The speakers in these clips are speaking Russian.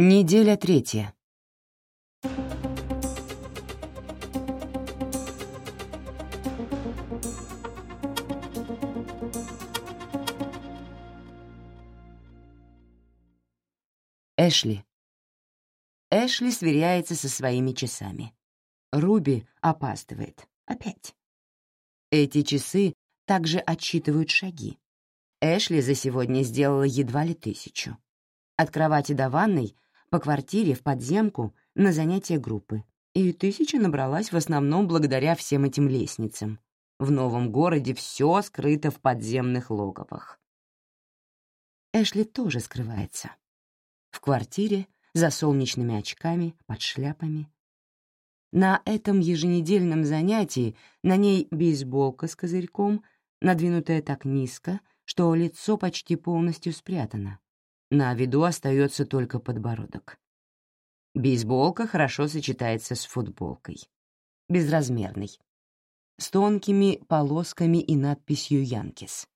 Неделя третья. Эшли. Эшли сверяется со своими часами. Руби опаздывает. Опять. Эти часы также отсчитывают шаги. Эшли за сегодня сделала едва ли тысячу. От кровати до ванной, по квартире, в подземку, на занятия группы. И тысяча набралась в основном благодаря всем этим лестницам. В новом городе все скрыто в подземных логовах. Эшли тоже скрывается. В квартире, за солнечными очками, под шляпами. На этом еженедельном занятии на ней бейсболка с козырьком, надвинутая так низко, что лицо почти полностью спрятано. На виду остается только подбородок. Бейсболка хорошо сочетается с футболкой. Безразмерный. С тонкими полосками и надписью «Янкис».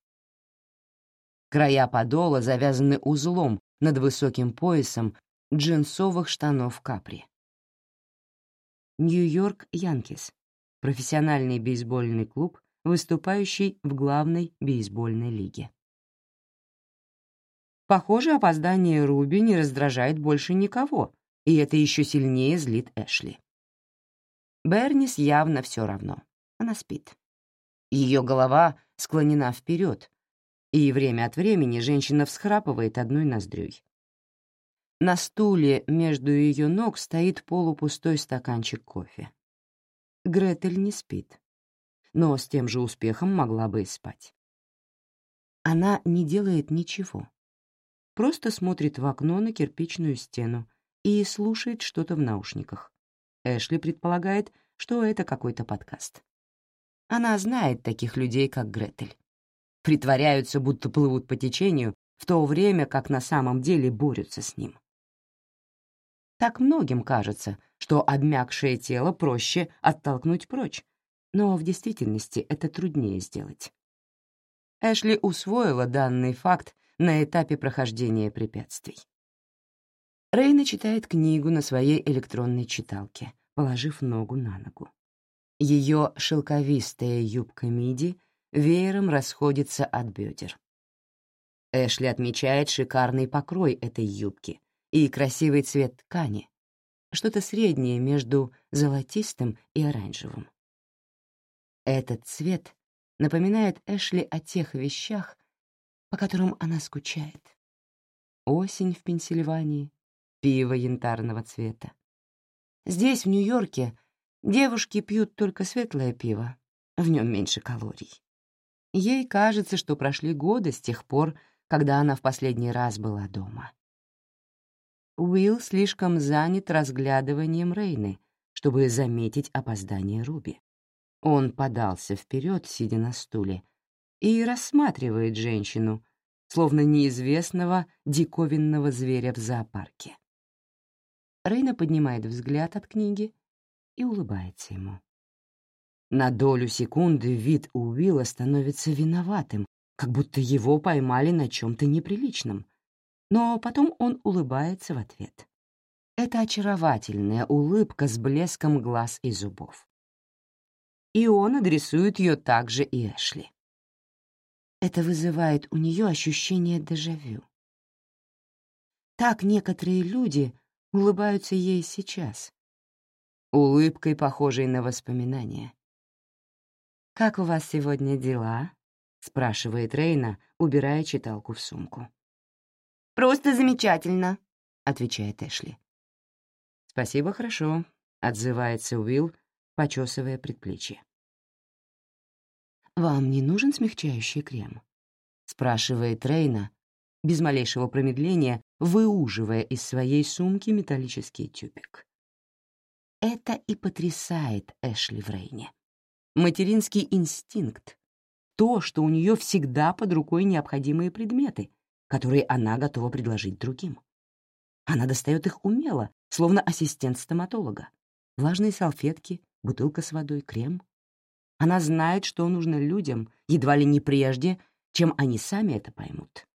Края подола завязаны узлом над высоким поясом джинсовых штанов капри. Нью-Йорк Янкис — профессиональный бейсбольный клуб, выступающий в главной бейсбольной лиге. Похоже, опоздание Руби не раздражает больше никого, и это еще сильнее злит Эшли. Бернис явно все равно. Она спит. Ее голова склонена вперед, и время от времени женщина всхрапывает одной ноздрёй. На стуле между ее ног стоит полупустой стаканчик кофе. Гретель не спит, но с тем же успехом могла бы и спать. Она не делает ничего, просто смотрит в окно на кирпичную стену и слушает что-то в наушниках. Эшли предполагает, что это какой-то подкаст. Она знает таких людей, как Гретель. Притворяются, будто плывут по течению, в то время как на самом деле борются с ним. Так многим кажется, что обмякшее тело проще оттолкнуть прочь, но в действительности это труднее сделать. Эшли усвоила данный факт на этапе прохождения препятствий. Рейна читает книгу на своей электронной читалке, положив ногу на ногу. Ее шелковистая юбка миди веером расходится от бедер. Эшли отмечает шикарный покрой этой юбки и красивый цвет ткани, что-то среднее между золотистым и оранжевым. Этот цвет напоминает Эшли о тех вещах, по которым она скучает. Осень в Пенсильвании, пиво янтарного цвета. Здесь, в Нью-Йорке, девушки пьют только светлое пиво, в нем меньше калорий. Ей кажется, что прошли годы с тех пор, когда она в последний раз была дома. Уилл слишком занят разглядыванием Рейны, чтобы заметить опоздание Руби. Он подался вперед, сидя на стуле, и рассматривает женщину, словно неизвестного диковинного зверя в зоопарке. Рейна поднимает взгляд от книги и улыбается ему. На долю секунды вид у Уилла становится виноватым, как будто его поймали на чем-то неприличном, но потом он улыбается в ответ. Это очаровательная улыбка с блеском глаз и зубов. И он адресует ее также и Эшли. Это вызывает у нее ощущение дежавю. Так некоторые люди улыбаются ей сейчас, улыбкой, похожей на воспоминания. «Как у вас сегодня дела?» — спрашивает Рейна, убирая читалку в сумку. «Просто замечательно», — отвечает Эшли. «Спасибо, хорошо», — отзывается Уилл, почесывая предплечье. «Вам не нужен смягчающий крем?» — спрашивает Рейна, без малейшего промедления, выуживая из своей сумки металлический тюбик. Это и потрясает Эшли в Рейне. Материнский инстинкт — то, что у нее всегда под рукой необходимые предметы, которые она готова предложить другим. Она достает их умело, словно ассистент стоматолога. Влажные салфетки, бутылка с водой, крем. Она знает, что нужно людям, едва ли не прежде, чем они сами это поймут.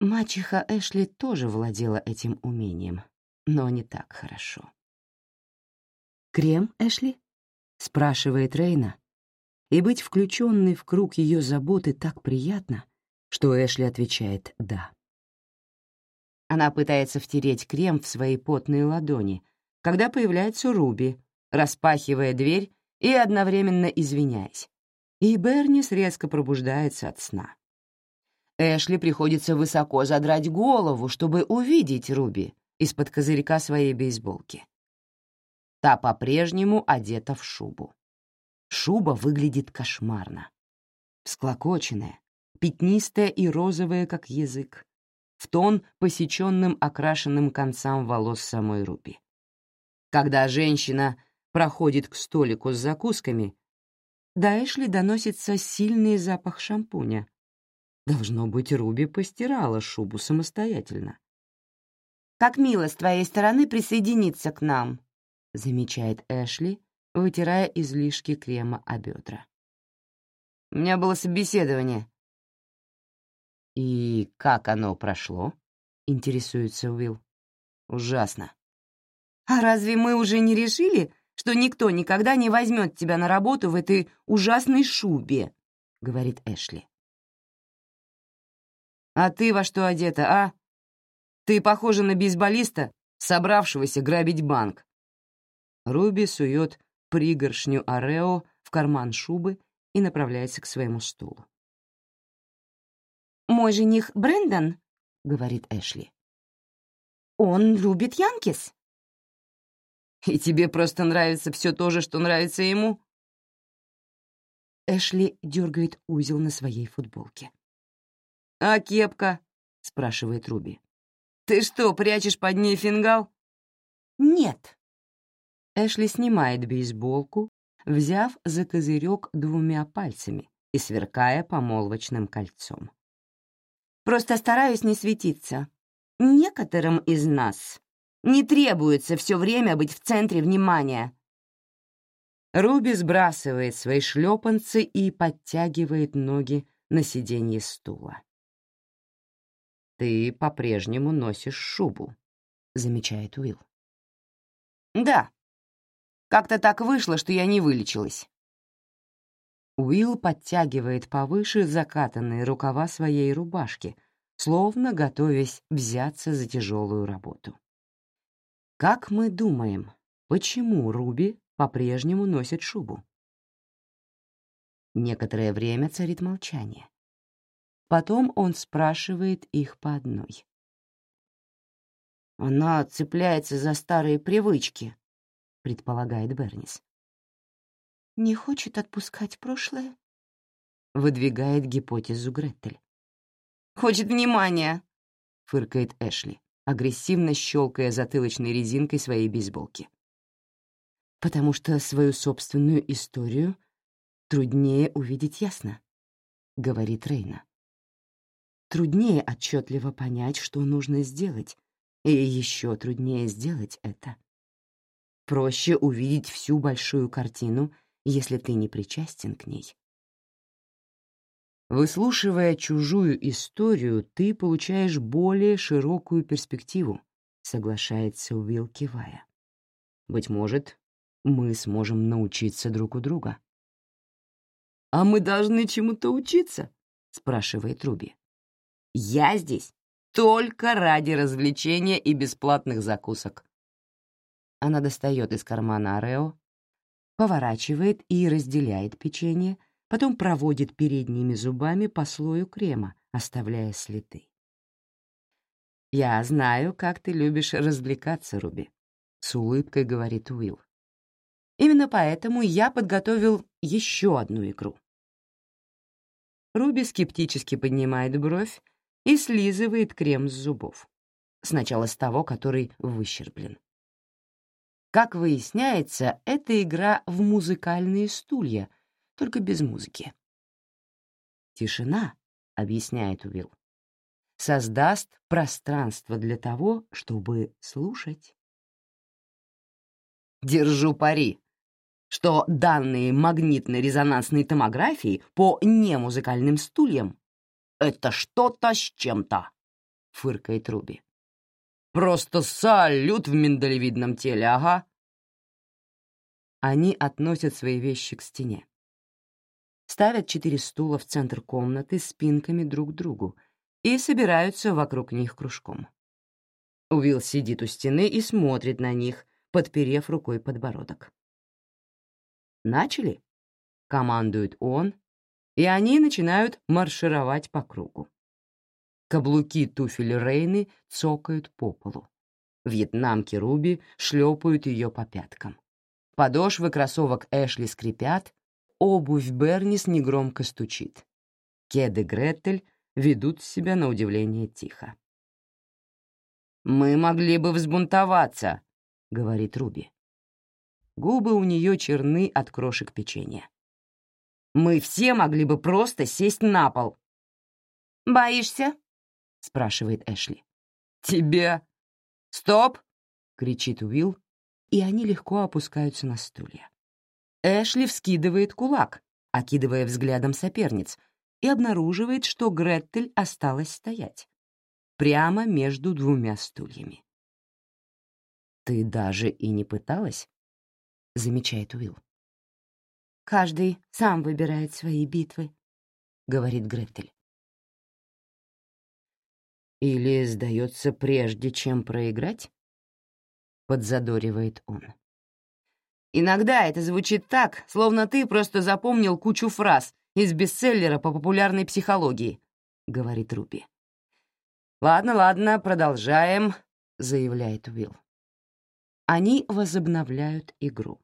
Мачеха Эшли тоже владела этим умением, но не так хорошо. «Крем, Эшли?» — спрашивает Рейна. И быть включенной в круг ее заботы так приятно, что Эшли отвечает «да». Она пытается втереть крем в свои потные ладони, когда появляется Руби, распахивая дверь и одновременно извиняясь. И Бернис резко пробуждается от сна. Эшли приходится высоко задрать голову, чтобы увидеть Руби из-под козырька своей бейсболки. Та по-прежнему одета в шубу. Шуба выглядит кошмарно. Всклокоченная, пятнистая и розовая, как язык, в тон посеченным окрашенным концам волос самой Руби. Когда женщина проходит к столику с закусками, до Эшли доносится сильный запах шампуня, Должно быть, Руби постирала шубу самостоятельно. «Как мило с твоей стороны присоединиться к нам», — замечает Эшли, вытирая излишки крема о бедра. «У меня было собеседование». «И как оно прошло?» — интересуется Уилл. «Ужасно». «А разве мы уже не решили, что никто никогда не возьмет тебя на работу в этой ужасной шубе?» — говорит Эшли. А ты во что одета, а? Ты похожа на бейсболиста, собравшегося грабить банк. Руби сует пригоршню Орео в карман шубы и направляется к своему стулу. «Мой жених Брэндон», — говорит Эшли. «Он любит Янкис». «И тебе просто нравится все то же, что нравится ему?» Эшли дергает узел на своей футболке. «А кепка?» — спрашивает Руби. «Ты что, прячешь под ней фингал?» «Нет». Эшли снимает бейсболку, взяв за козырек двумя пальцами и сверкая помолвочным кольцом. «Просто стараюсь не светиться. Некоторым из нас не требуется все время быть в центре внимания». Руби сбрасывает свои шлепанцы и подтягивает ноги на сиденье стула. «Ты по-прежнему носишь шубу», — замечает Уилл. «Да. Как-то так вышло, что я не вылечилась». Уилл подтягивает повыше закатанные рукава своей рубашки, словно готовясь взяться за тяжелую работу. Как мы думаем, почему Руби по-прежнему носит шубу? Некоторое время царит молчание. Потом он спрашивает их по одной. «Она цепляется за старые привычки», — предполагает Бернис. «Не хочет отпускать прошлое?» — выдвигает гипотезу Гретель. «Хочет внимания», — фыркает Эшли, агрессивно щелкая затылочной резинкой своей бейсболки. «Потому что свою собственную историю труднее увидеть ясно», — говорит Рейна труднее отчетливо понять, что нужно сделать, и еще труднее сделать это. Проще увидеть всю большую картину, если ты не причастен к ней. Выслушивая чужую историю, ты получаешь более широкую перспективу, соглашается Уилл, кивая. Быть может, мы сможем научиться друг у друга. «А мы должны чему-то учиться?» — спрашивает Руби. Я здесь только ради развлечения и бесплатных закусок. Она достает из кармана Орео, поворачивает и разделяет печенье, потом проводит передними зубами по слою крема, оставляя следы. «Я знаю, как ты любишь развлекаться, Руби», — с улыбкой говорит Уилл. «Именно поэтому я подготовил еще одну игру». Руби скептически поднимает бровь, и слизывает крем с зубов. Сначала с того, который выщерблен. Как выясняется, это игра в музыкальные стулья, только без музыки. «Тишина», — объясняет Уилл, — «создаст пространство для того, чтобы слушать». Держу пари, что данные магнитно-резонансной томографии по немузыкальным стульям это что-то с чем-то. — фыркает Руби. «Просто салют в миндалевидном теле, ага!» Они относят свои вещи к стене. Ставят четыре стула в центр комнаты спинками друг к другу и собираются вокруг них кружком. Уилл сидит у стены и смотрит на них, подперев рукой подбородок. «Начали?» — командует он, и они начинают маршировать по кругу. Каблуки туфель Рейны цокают по полу. Вьетнамки Руби шлепают ее по пяткам. Подошвы кроссовок Эшли скрипят, обувь Бернис негромко стучит. Кеды Гретель ведут себя на удивление тихо. «Мы могли бы взбунтоваться», — говорит Руби. Губы у нее черны от крошек печенья. «Мы все могли бы просто сесть на пол». «Боишься?» — спрашивает Эшли. «Тебя!» «Стоп!» — кричит Уилл, и они легко опускаются на стулья. Эшли вскидывает кулак, окидывая взглядом соперниц, и обнаруживает, что Гретель осталась стоять. Прямо между двумя стульями. «Ты даже и не пыталась?» — замечает Уилл. «Каждый сам выбирает свои битвы», — говорит Гретель. Или сдается прежде, чем проиграть? Подзадоривает он. Иногда это звучит так, словно ты просто запомнил кучу фраз из бестселлера по популярной психологии, говорит Руби. Ладно, ладно, продолжаем, заявляет Уилл. Они возобновляют игру,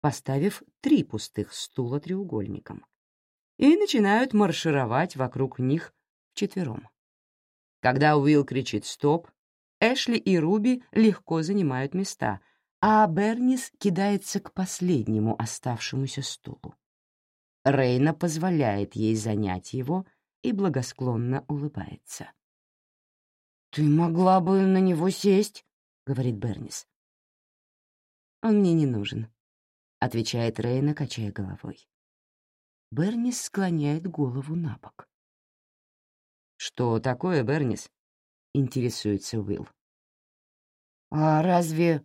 поставив три пустых стула треугольником, и начинают маршировать вокруг них вчетвером. Когда Уилл кричит «стоп», Эшли и Руби легко занимают места, а Бернис кидается к последнему оставшемуся стулу. Рейна позволяет ей занять его и благосклонно улыбается. «Ты могла бы на него сесть», — говорит Бернис. «Он мне не нужен», — отвечает Рейна, качая головой. Бернис склоняет голову на бок. «Что такое, Бернис?» — интересуется Уилл. «А разве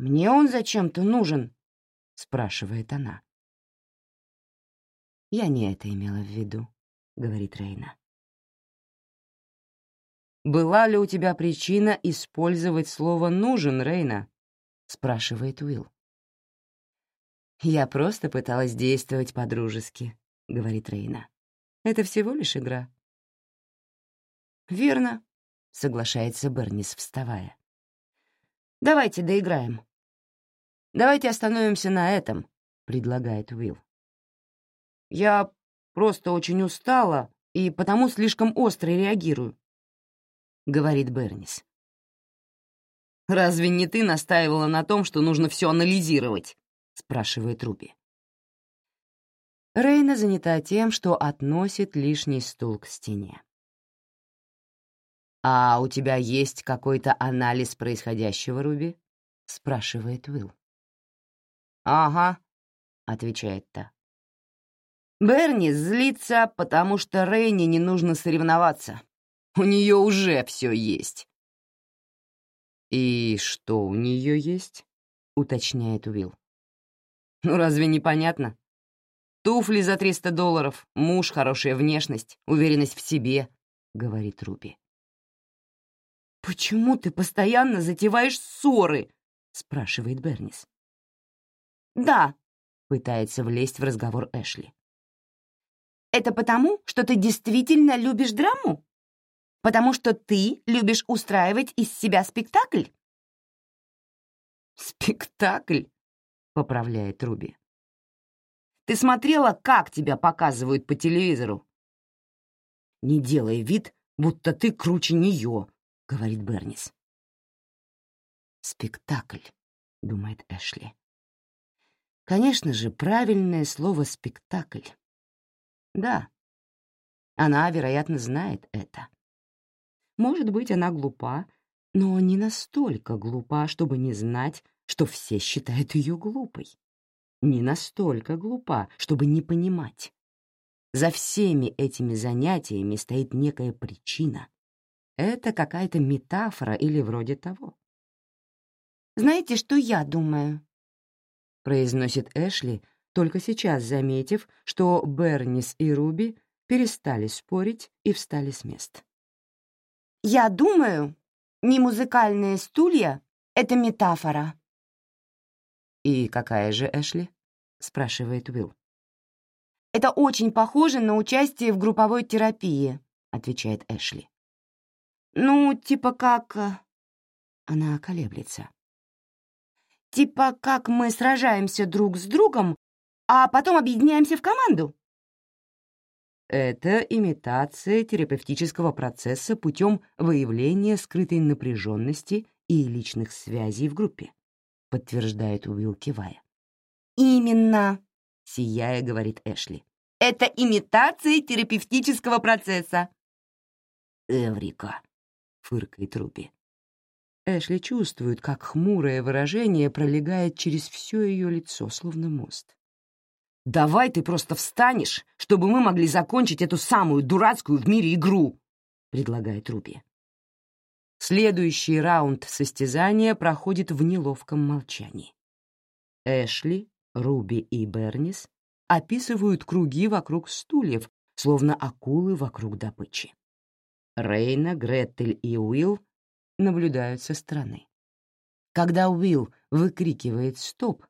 мне он зачем-то нужен?» — спрашивает она. «Я не это имела в виду», — говорит Рейна. «Была ли у тебя причина использовать слово «нужен», Рейна?» — спрашивает Уилл. «Я просто пыталась действовать по-дружески», — говорит Рейна. «Это всего лишь игра». «Верно», — соглашается Бернис, вставая. «Давайте доиграем». «Давайте остановимся на этом», — предлагает Уилл. «Я просто очень устала и потому слишком остро реагирую», — говорит Бернис. «Разве не ты настаивала на том, что нужно все анализировать?» — спрашивает Руби. Рейна занята тем, что относит лишний стул к стене. «А у тебя есть какой-то анализ происходящего, Руби?» — спрашивает Уилл. «Ага», — отвечает та. Берни злится, потому что Рейне не нужно соревноваться. У нее уже все есть. «И что у нее есть?» — уточняет Уилл. «Ну разве непонятно? Туфли за 300 долларов, муж, хорошая внешность, уверенность в себе», — говорит Руби. «Почему ты постоянно затеваешь ссоры?» — спрашивает Бернис. «Да», — пытается влезть в разговор Эшли. «Это потому, что ты действительно любишь драму? Потому что ты любишь устраивать из себя спектакль?» «Спектакль?» — поправляет Руби. «Ты смотрела, как тебя показывают по телевизору?» «Не делай вид, будто ты круче нее», — говорит Бернис. «Спектакль», — думает Эшли. Конечно же, правильное слово «спектакль». Да, она, вероятно, знает это. Может быть, она глупа, но не настолько глупа, чтобы не знать, что все считают ее глупой. Не настолько глупа, чтобы не понимать. За всеми этими занятиями стоит некая причина, Это какая-то метафора или вроде того. «Знаете, что я думаю?» — произносит Эшли, только сейчас заметив, что Бернис и Руби перестали спорить и встали с мест. «Я думаю, не музыкальные стулья — это метафора». «И какая же, Эшли?» — спрашивает Уилл. «Это очень похоже на участие в групповой терапии», — отвечает Эшли. «Ну, типа как...» э, Она колеблется. «Типа как мы сражаемся друг с другом, а потом объединяемся в команду». Это имитация терапевтического процесса путем выявления скрытой напряженности и личных связей в группе, подтверждает Уилл, кивая. «Именно», — сияя, говорит Эшли. «Это имитация терапевтического процесса». «Эврика», — фыркает Руби. Эшли чувствует, как хмурое выражение пролегает через все ее лицо, словно мост. «Давай ты просто встанешь, чтобы мы могли закончить эту самую дурацкую в мире игру», — предлагает Руби. Следующий раунд состязания проходит в неловком молчании. Эшли, Руби и Бернис описывают круги вокруг стульев, словно акулы вокруг добычи. Рейна, Гретель и Уилл наблюдают со стороны. Когда Уилл выкрикивает «стоп»,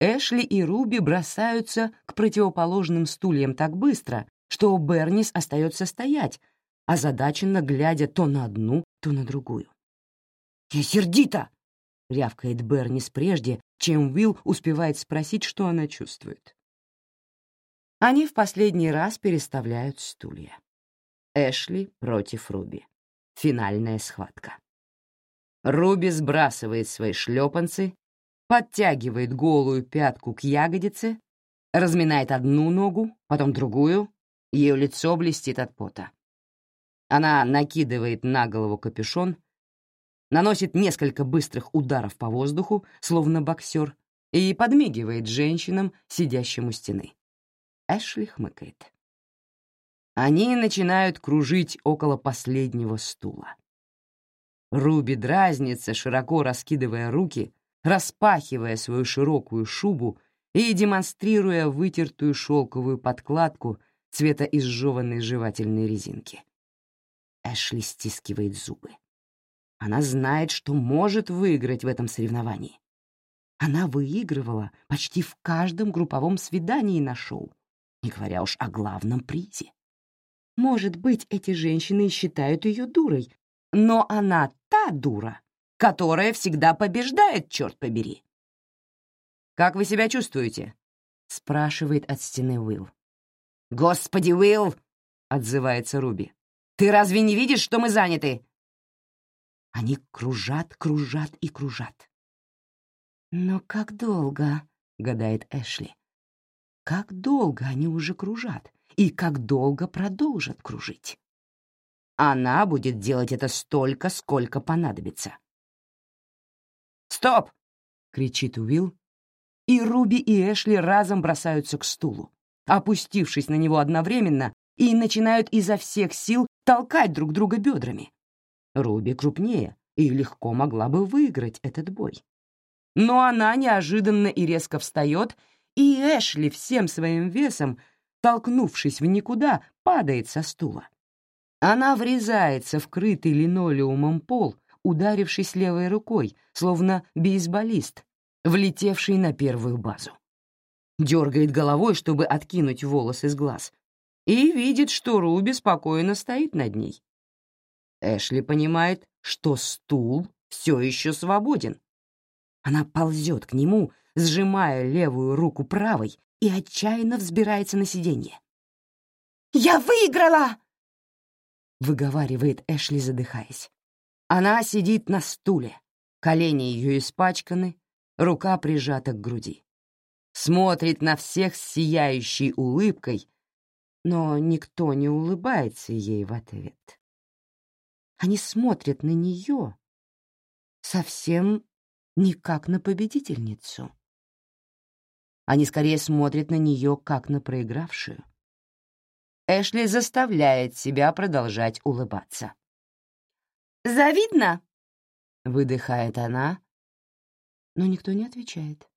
Эшли и Руби бросаются к противоположным стульям так быстро, что Бернис остается стоять, озадаченно глядя то на одну, то на другую. «Я сердита!» — рявкает Бернис прежде, чем Уилл успевает спросить, что она чувствует. Они в последний раз переставляют стулья. Эшли против Руби. Финальная схватка. Руби сбрасывает свои шлепанцы подтягивает голую пятку к ягодице, разминает одну ногу, потом другую, ее лицо блестит от пота. Она накидывает на голову капюшон, наносит несколько быстрых ударов по воздуху, словно боксер, и подмигивает женщинам, сидящим у стены. Эшли хмыкает. Они начинают кружить около последнего стула. Руби дразнится, широко раскидывая руки, распахивая свою широкую шубу и демонстрируя вытертую шелковую подкладку цвета изжеванной жевательной резинки. Эшли стискивает зубы. Она знает, что может выиграть в этом соревновании. Она выигрывала почти в каждом групповом свидании на шоу, не говоря уж о главном призе. Может быть, эти женщины считают ее дурой, но она дура, которая всегда побеждает, черт побери. «Как вы себя чувствуете?» — спрашивает от стены Уилл. «Господи, Уилл!» — отзывается Руби. «Ты разве не видишь, что мы заняты?» Они кружат, кружат и кружат. «Но как долго?» — гадает Эшли. «Как долго они уже кружат и как долго продолжат кружить?» Она будет делать это столько, сколько понадобится. «Стоп!» — кричит Уилл, и Руби и Эшли разом бросаются к стулу, опустившись на него одновременно, и начинают изо всех сил толкать друг друга бедрами. Руби крупнее и легко могла бы выиграть этот бой. Но она неожиданно и резко встает, и Эшли всем своим весом, толкнувшись в никуда, падает со стула. Она врезается в крытый линолеумом пол, ударившись левой рукой, словно бейсболист, влетевший на первую базу. Дергает головой, чтобы откинуть волосы с глаз, и видит, что Руби спокойно стоит над ней. Эшли понимает, что стул все еще свободен. Она ползет к нему, сжимая левую руку правой, и отчаянно взбирается на сиденье. «Я выиграла!» — выговаривает Эшли, задыхаясь. Она сидит на стуле, колени ее испачканы, рука прижата к груди. Смотрит на всех с сияющей улыбкой, но никто не улыбается ей в ответ. Они смотрят на нее совсем не как на победительницу. Они скорее смотрят на нее как на проигравшую. Эшли заставляет себя продолжать улыбаться. Завидно?» — выдыхает она, но никто не отвечает.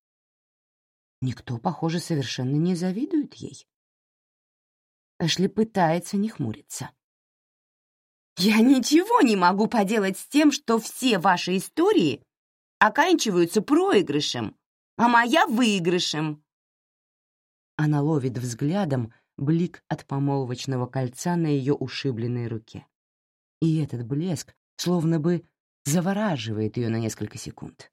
Никто, похоже, совершенно не завидует ей. Эшли пытается не хмуриться. «Я ничего не могу поделать с тем, что все ваши истории оканчиваются проигрышем, а моя — выигрышем». Она ловит взглядом блик от помолвочного кольца на ее ушибленной руке. И этот блеск словно бы завораживает ее на несколько секунд.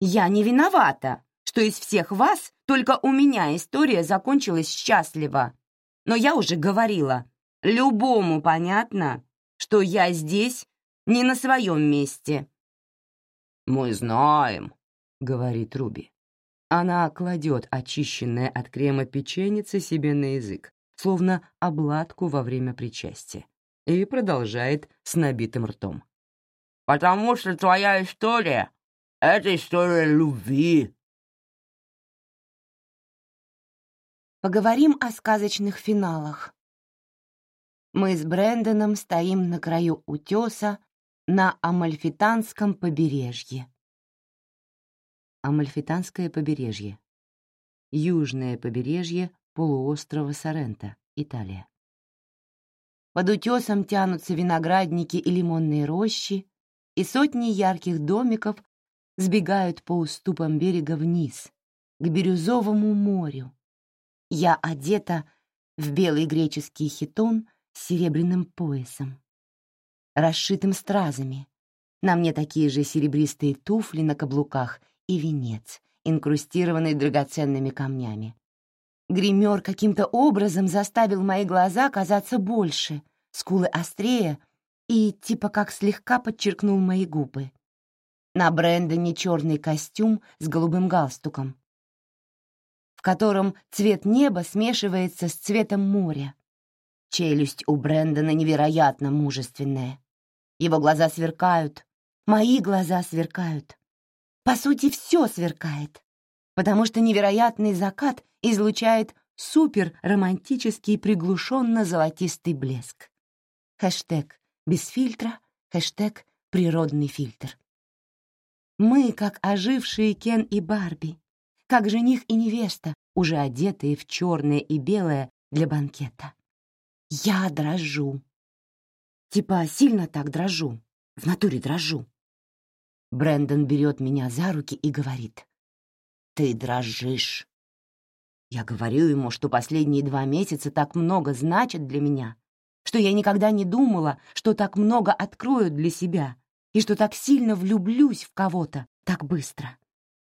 «Я не виновата, что из всех вас только у меня история закончилась счастливо. Но я уже говорила, любому понятно, что я здесь не на своем месте». «Мы знаем», — говорит Руби. Она кладет очищенное от крема печенице себе на язык, словно обладку во время причастия, и продолжает с набитым ртом. «Потому что твоя история — это история любви». Поговорим о сказочных финалах. Мы с Брэндоном стоим на краю утеса на Амальфитанском побережье. Амальфитанское побережье. Южное побережье полуострова Соренто, Италия. Под утесом тянутся виноградники и лимонные рощи, и сотни ярких домиков сбегают по уступам берега вниз, к бирюзовому морю. Я одета в белый греческий хитон с серебряным поясом, расшитым стразами. На мне такие же серебристые туфли на каблуках и венец, инкрустированный драгоценными камнями. Гример каким-то образом заставил мои глаза казаться больше, скулы острее и типа как слегка подчеркнул мои губы. На Брэндоне черный костюм с голубым галстуком, в котором цвет неба смешивается с цветом моря. Челюсть у Брэндона невероятно мужественная. Его глаза сверкают, мои глаза сверкают. По сути, все сверкает, потому что невероятный закат излучает супер-романтический приглушенно-золотистый блеск. Хэштег «без фильтра», хэштег «природный фильтр». Мы, как ожившие Кен и Барби, как жених и невеста, уже одетые в черное и белое для банкета. Я дрожу. Типа сильно так дрожу. В натуре дрожу. Брэндон берет меня за руки и говорит. «Ты дрожишь». Я говорю ему, что последние два месяца так много значат для меня, что я никогда не думала, что так много открою для себя и что так сильно влюблюсь в кого-то так быстро,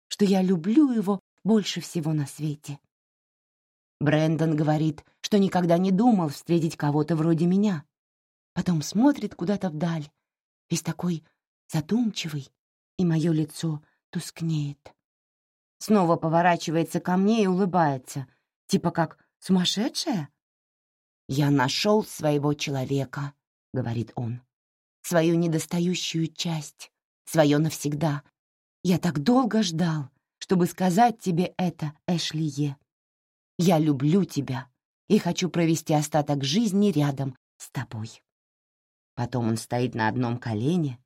что я люблю его больше всего на свете. Брэндон говорит, что никогда не думал встретить кого-то вроде меня. Потом смотрит куда-то вдаль, весь такой задумчивый, и мое лицо тускнеет. Снова поворачивается ко мне и улыбается, типа как сумасшедшая. «Я нашел своего человека», — говорит он, «свою недостающую часть, свое навсегда. Я так долго ждал, чтобы сказать тебе это, Эшлие. Я люблю тебя и хочу провести остаток жизни рядом с тобой. Потом он стоит на одном колене.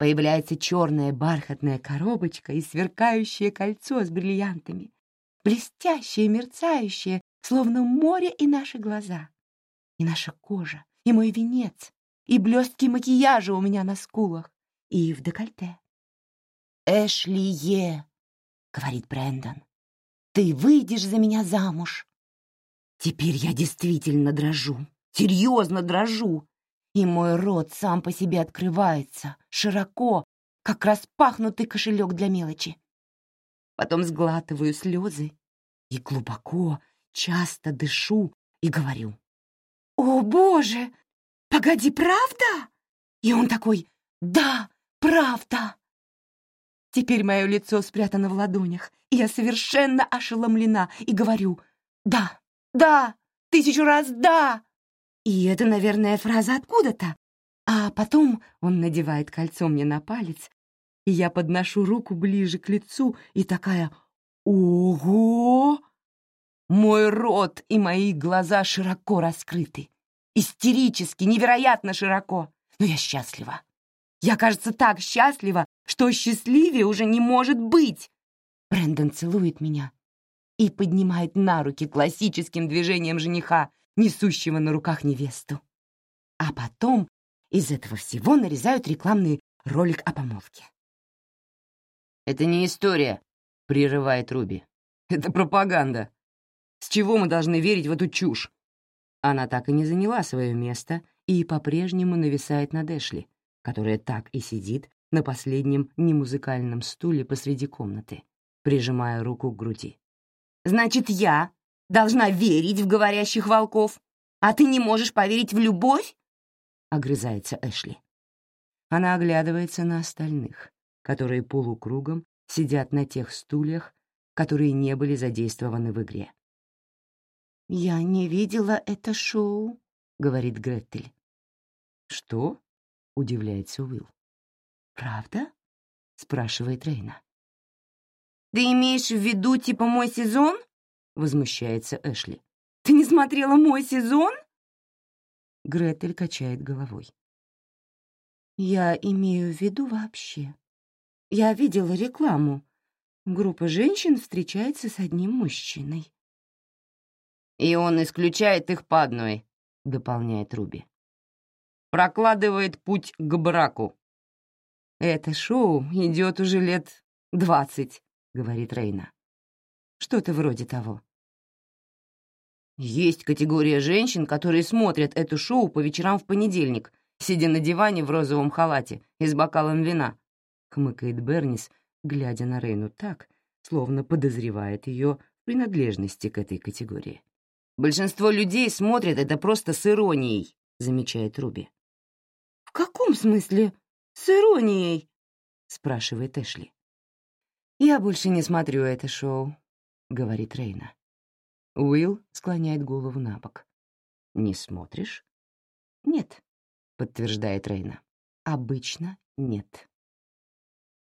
Появляется черная бархатная коробочка и сверкающее кольцо с бриллиантами, блестящее, мерцающее, словно море и наши глаза, и наша кожа, и мой венец, и блестки макияжа у меня на скулах, и в декольте. «Эшлие», — говорит Брэндон, ты выйдешь за меня замуж. Теперь я действительно дрожу, серьезно дрожу, и мой рот сам по себе открывается, широко, как распахнутый кошелек для мелочи. Потом сглатываю слезы и глубоко, часто дышу и говорю. «О, Боже! Погоди, правда?» И он такой «Да, правда!» Теперь мое лицо спрятано в ладонях, и я совершенно ошеломлена и говорю «Да, да, тысячу раз да!» И это, наверное, фраза откуда-то. А потом он надевает кольцо мне на палец, и я подношу руку ближе к лицу и такая «Ого!» Мой рот и мои глаза широко раскрыты. Истерически, невероятно широко. Но я счастлива. Я, кажется, так счастлива, что счастливее уже не может быть. Брэндон целует меня и поднимает на руки классическим движением жениха, несущего на руках невесту. А потом из этого всего нарезают рекламный ролик о помолвке. «Это не история», — прерывает Руби. «Это пропаганда. С чего мы должны верить в эту чушь?» Она так и не заняла свое место и по-прежнему нависает над Эшли, которая так и сидит на последнем немузыкальном стуле посреди комнаты, прижимая руку к груди. «Значит, я должна верить в говорящих волков, а ты не можешь поверить в любовь?» — огрызается Эшли. Она оглядывается на остальных, которые полукругом сидят на тех стульях, которые не были задействованы в игре. «Я не видела это шоу», — говорит Гретель. «Что?» — удивляется Уилл. «Правда?» — спрашивает Рейна. «Ты имеешь в виду типа мой сезон?» — возмущается Эшли. «Ты не смотрела мой сезон?» Гретель качает головой. «Я имею в виду вообще. Я видела рекламу. Группа женщин встречается с одним мужчиной». «И он исключает их по одной», — дополняет Руби. «Прокладывает путь к браку». «Это шоу идет уже лет двадцать», — говорит Рейна. «Что-то вроде того». Есть категория женщин, которые смотрят это шоу по вечерам в понедельник, сидя на диване в розовом халате и с бокалом вина, — хмыкает Бернис, глядя на Рейну так, словно подозревает ее в принадлежности к этой категории. «Большинство людей смотрят это просто с иронией», — замечает Руби. «В каком смысле с иронией?» — спрашивает Эшли. «Я больше не смотрю это шоу», — говорит Рейна. Уилл склоняет голову на бок. «Не смотришь?» «Нет», — подтверждает Рейна. «Обычно нет».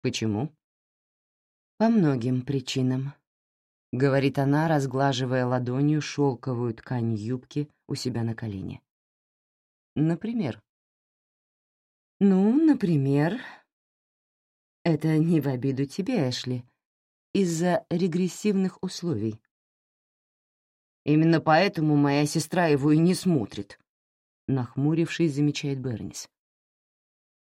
«Почему?» «По многим причинам», — говорит она, разглаживая ладонью шелковую ткань юбки у себя на колене. «Например?» «Ну, например...» «Это не в обиду тебе, Эшли, из-за регрессивных условий. Именно поэтому моя сестра его и не смотрит», — нахмурившись, замечает Бернис.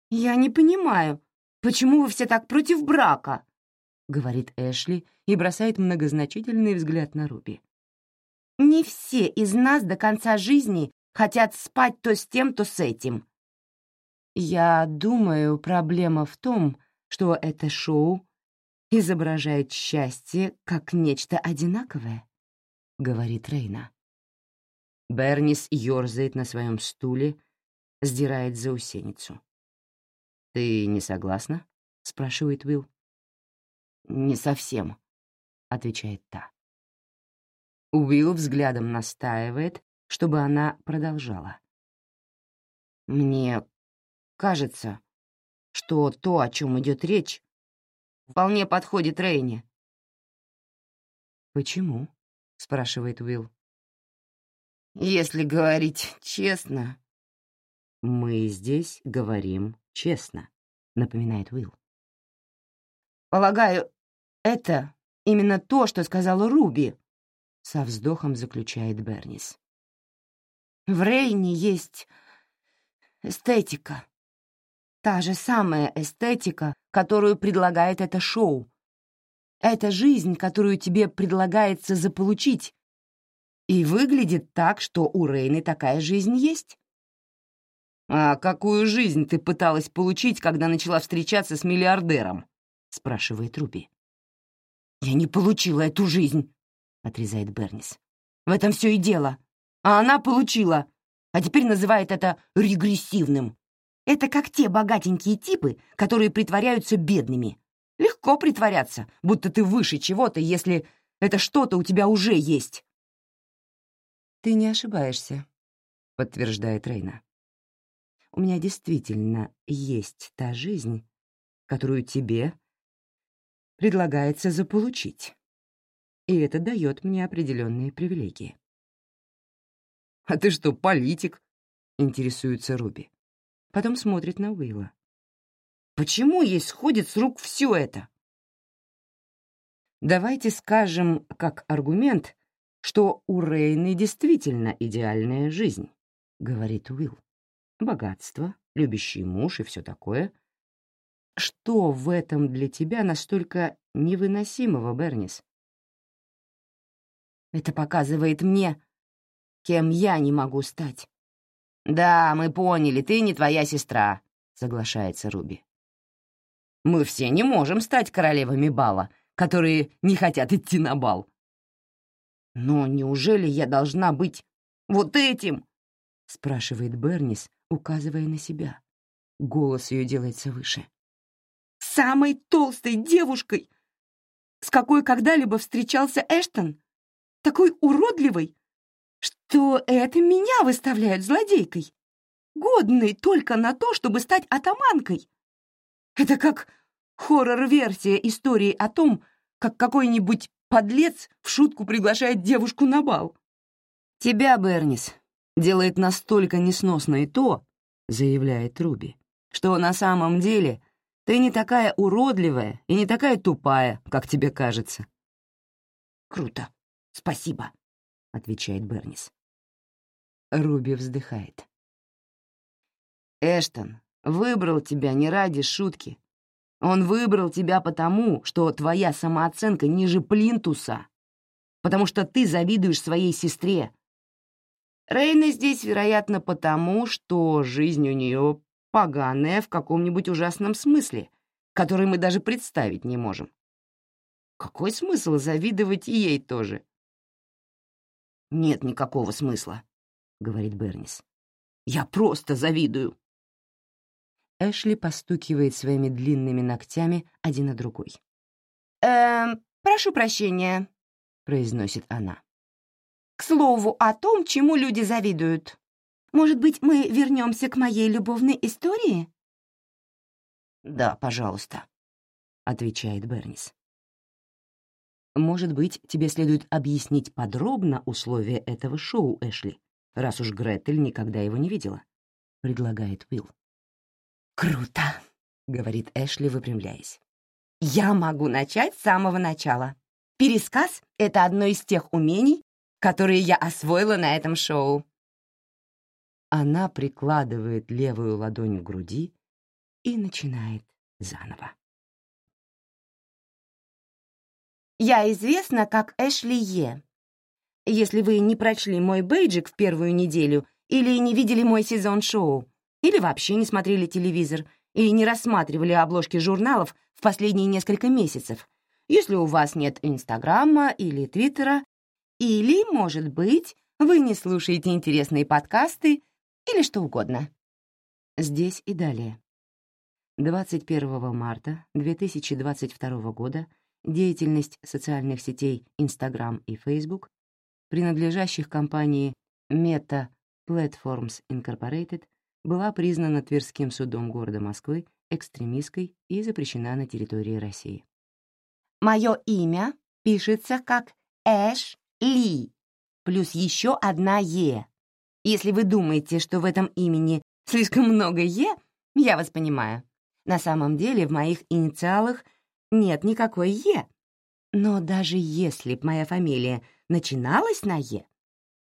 «Я не понимаю, почему вы все так против брака?» — говорит Эшли и бросает многозначительный взгляд на Руби. «Не все из нас до конца жизни хотят спать то с тем, то с этим». «Я думаю, проблема в том, что это шоу изображает счастье как нечто одинаковое», — говорит Рейна. Бернис ёрзает на своем стуле, сдирает заусеницу. «Ты не согласна?» — спрашивает Уилл. «Не совсем», — отвечает та. Уилл взглядом настаивает, чтобы она продолжала. «Мне кажется, что то, о чем идет речь, вполне подходит Рейне». «Почему?» — спрашивает Уилл. «Если говорить честно...» «Мы здесь говорим честно», — напоминает Уилл. «Полагаю, это именно то, что сказала Руби», — со вздохом заключает Бернис. «В Рейне есть эстетика. Та же самая эстетика, которую предлагает это шоу. Это жизнь, которую тебе предлагается заполучить. И выглядит так, что у Рейны такая жизнь есть. «А какую жизнь ты пыталась получить, когда начала встречаться с миллиардером?» — спрашивает Руби. «Я не получила эту жизнь», — отрезает Бернис. «В этом все и дело. А она получила, а теперь называет это регрессивным. Это как те богатенькие типы, которые притворяются бедными. Легко притворяться, будто ты выше чего-то, если это что-то у тебя уже есть. «Ты не ошибаешься», — подтверждает Рейна. «У меня действительно есть та жизнь, которую тебе предлагается заполучить, и это дает мне определенные привилегии». «А ты что, политик?» — интересуется Руби. Потом смотрит на Уилла. Почему ей сходит с рук все это? Давайте скажем как аргумент, что у Рейны действительно идеальная жизнь, говорит Уилл. Богатство, любящий муж и все такое. Что в этом для тебя настолько невыносимого, Бернис? Это показывает мне, кем я не могу стать. «Да, мы поняли, ты не твоя сестра», — соглашается Руби. «Мы все не можем стать королевами бала, которые не хотят идти на бал». «Но неужели я должна быть вот этим?» — спрашивает Бернис, указывая на себя. Голос ее делается выше. «Самой толстой девушкой, с какой когда-либо встречался Эштон? Такой уродливой, что это меня выставляют злодейкой, годной только на то, чтобы стать атаманкой. Это как хоррор-версия истории о том, как какой-нибудь подлец в шутку приглашает девушку на бал. «Тебя, Бернис, делает настолько несносно и то, — заявляет Руби, — что на самом деле ты не такая уродливая и не такая тупая, как тебе кажется». «Круто, спасибо», — отвечает Бернис. Руби вздыхает. «Эштон выбрал тебя не ради шутки. Он выбрал тебя потому, что твоя самооценка ниже плинтуса, потому что ты завидуешь своей сестре. Рейна здесь, вероятно, потому, что жизнь у нее поганая в каком-нибудь ужасном смысле, который мы даже представить не можем. Какой смысл завидовать ей тоже? Нет никакого смысла говорит Бернис. «Я просто завидую!» Эшли постукивает своими длинными ногтями один на другой. «Эм, прошу прощения», — произносит она. «К слову о том, чему люди завидуют. Может быть, мы вернемся к моей любовной истории?» «Да, пожалуйста», — отвечает Бернис. «Может быть, тебе следует объяснить подробно условия этого шоу, Эшли?» раз уж Гретель никогда его не видела», — предлагает Уилл. «Круто», — говорит Эшли, выпрямляясь. «Я могу начать с самого начала. Пересказ — это одно из тех умений, которые я освоила на этом шоу». Она прикладывает левую ладонь к груди и начинает заново. Я известна как Эшли Е. Если вы не прочли мой бейджик в первую неделю или не видели мой сезон шоу, или вообще не смотрели телевизор и не рассматривали обложки журналов в последние несколько месяцев, если у вас нет Инстаграма или Твиттера, или, может быть, вы не слушаете интересные подкасты или что угодно. Здесь и далее. 21 марта 2022 года деятельность социальных сетей Instagram и Facebook принадлежащих компании Meta Platforms Incorporated, была признана Тверским судом города Москвы экстремистской и запрещена на территории России. «Мое имя пишется как Эш Ли, плюс еще одна Е. Если вы думаете, что в этом имени слишком много Е, я вас понимаю. На самом деле в моих инициалах нет никакой Е. Но даже если б моя фамилия начиналась на «е»,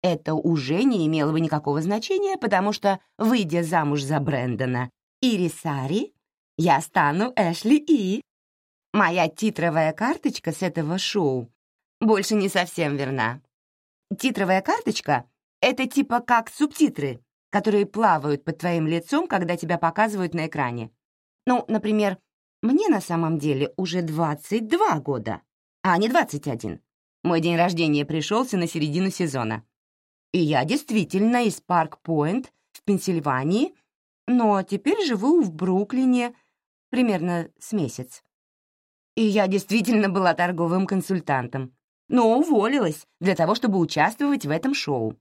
это уже не имело бы никакого значения, потому что, выйдя замуж за Брэндона Ирисари, я стану Эшли И. Моя титровая карточка с этого шоу больше не совсем верна. Титровая карточка — это типа как субтитры, которые плавают под твоим лицом, когда тебя показывают на экране. Ну, например, мне на самом деле уже 22 года, а не 21. Мой день рождения пришелся на середину сезона. И я действительно из Парк-Пойнт в Пенсильвании, но теперь живу в Бруклине примерно с месяц. И я действительно была торговым консультантом, но уволилась для того, чтобы участвовать в этом шоу.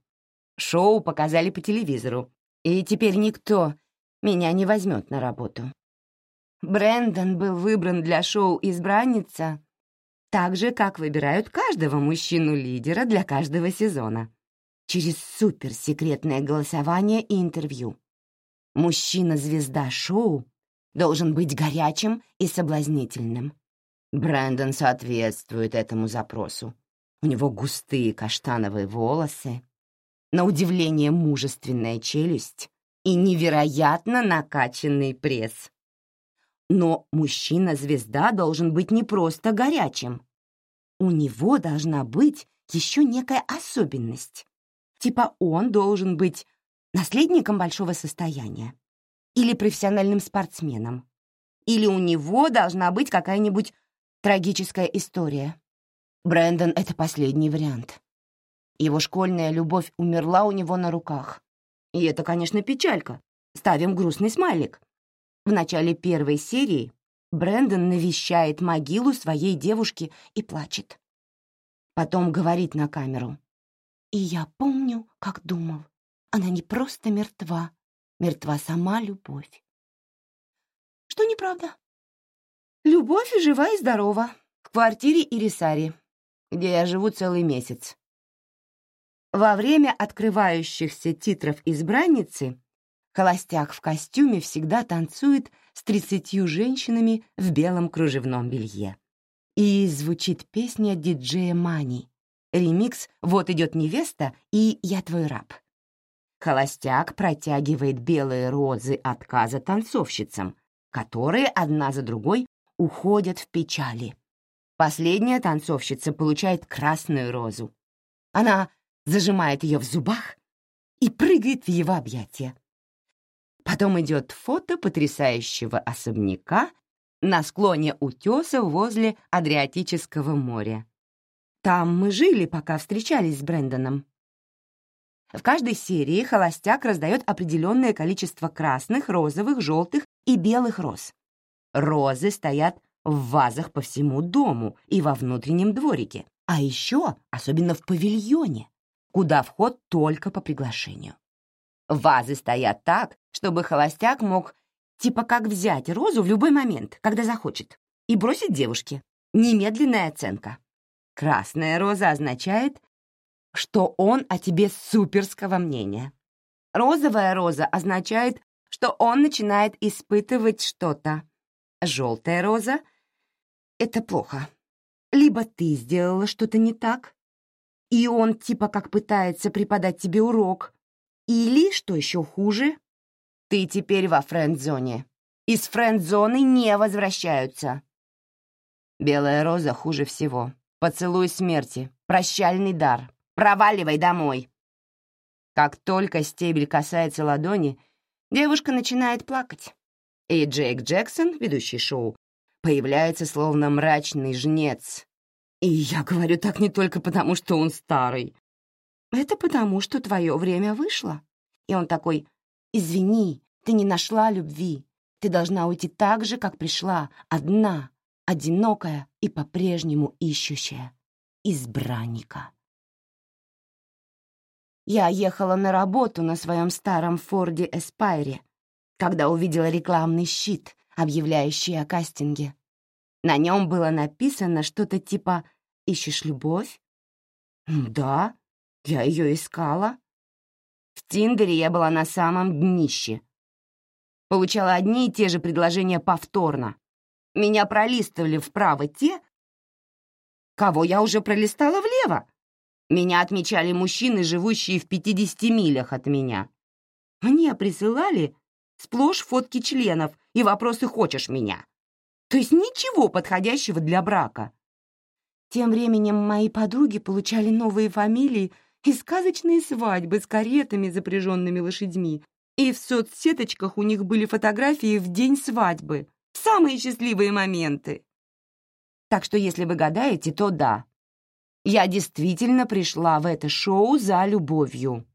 Шоу показали по телевизору, и теперь никто меня не возьмет на работу. Брэндон был выбран для шоу «Избранница» так же, как выбирают каждого мужчину-лидера для каждого сезона. Через суперсекретное голосование и интервью. Мужчина-звезда шоу должен быть горячим и соблазнительным. Брэндон соответствует этому запросу. У него густые каштановые волосы, на удивление мужественная челюсть и невероятно накачанный пресс. Но мужчина-звезда должен быть не просто горячим. У него должна быть еще некая особенность. Типа он должен быть наследником большого состояния или профессиональным спортсменом. Или у него должна быть какая-нибудь трагическая история. Брэндон — это последний вариант. Его школьная любовь умерла у него на руках. И это, конечно, печалька. Ставим грустный смайлик. В начале первой серии Брэндон навещает могилу своей девушки и плачет. Потом говорит на камеру. «И я помню, как думал. Она не просто мертва, мертва сама любовь». Что неправда. Любовь жива и здорова. В квартире Ирисари, где я живу целый месяц. Во время открывающихся титров избранницы холостяк в костюме всегда танцует с тридцатью женщинами в белом кружевном белье. И звучит песня диджея Мани. Ремикс «Вот идет невеста» и «Я твой раб». Холостяк протягивает белые розы отказа танцовщицам, которые одна за другой уходят в печали. Последняя танцовщица получает красную розу. Она зажимает ее в зубах и прыгает в его объятия. Потом идет фото потрясающего особняка на склоне утеса возле Адриатического моря. Там мы жили, пока встречались с Брэндоном. В каждой серии холостяк раздает определенное количество красных, розовых, желтых и белых роз. Розы стоят в вазах по всему дому и во внутреннем дворике, а еще, особенно в павильоне, куда вход только по приглашению. Вазы стоят так, чтобы холостяк мог типа как взять розу в любой момент, когда захочет, и бросить девушке. Немедленная оценка. Красная роза означает, что он о тебе суперского мнения. Розовая роза означает, что он начинает испытывать что-то. Желтая роза — это плохо. Либо ты сделала что-то не так, и он типа как пытается преподать тебе урок. Или, что еще хуже, ты теперь во френд-зоне. Из френд-зоны не возвращаются. Белая роза хуже всего. Поцелуй смерти, прощальный дар. Проваливай домой. Как только стебель касается ладони, девушка начинает плакать. И Джейк Джексон, ведущий шоу, появляется словно мрачный жнец и я говорю так не только потому, что он старый. Это потому, что твое время вышло. И он такой, извини, ты не нашла любви. Ты должна уйти так же, как пришла, одна, одинокая и по-прежнему ищущая. Избранника. Я ехала на работу на своем старом Форде Эспайре, когда увидела рекламный щит, объявляющий о кастинге. На нем было написано что-то типа Ищешь любовь? Да, я ее искала. В Тиндере я была на самом днище. Получала одни и те же предложения повторно. Меня пролистывали вправо те, кого я уже пролистала влево. Меня отмечали мужчины, живущие в 50 милях от меня. Мне присылали сплошь фотки членов и вопросы «хочешь меня?». То есть ничего подходящего для брака. Тем временем мои подруги получали новые фамилии и сказочные свадьбы с каретами, запряженными лошадьми. И в соцсеточках у них были фотографии в день свадьбы. Самые счастливые моменты. Так что если вы гадаете, то да. Я действительно пришла в это шоу за любовью.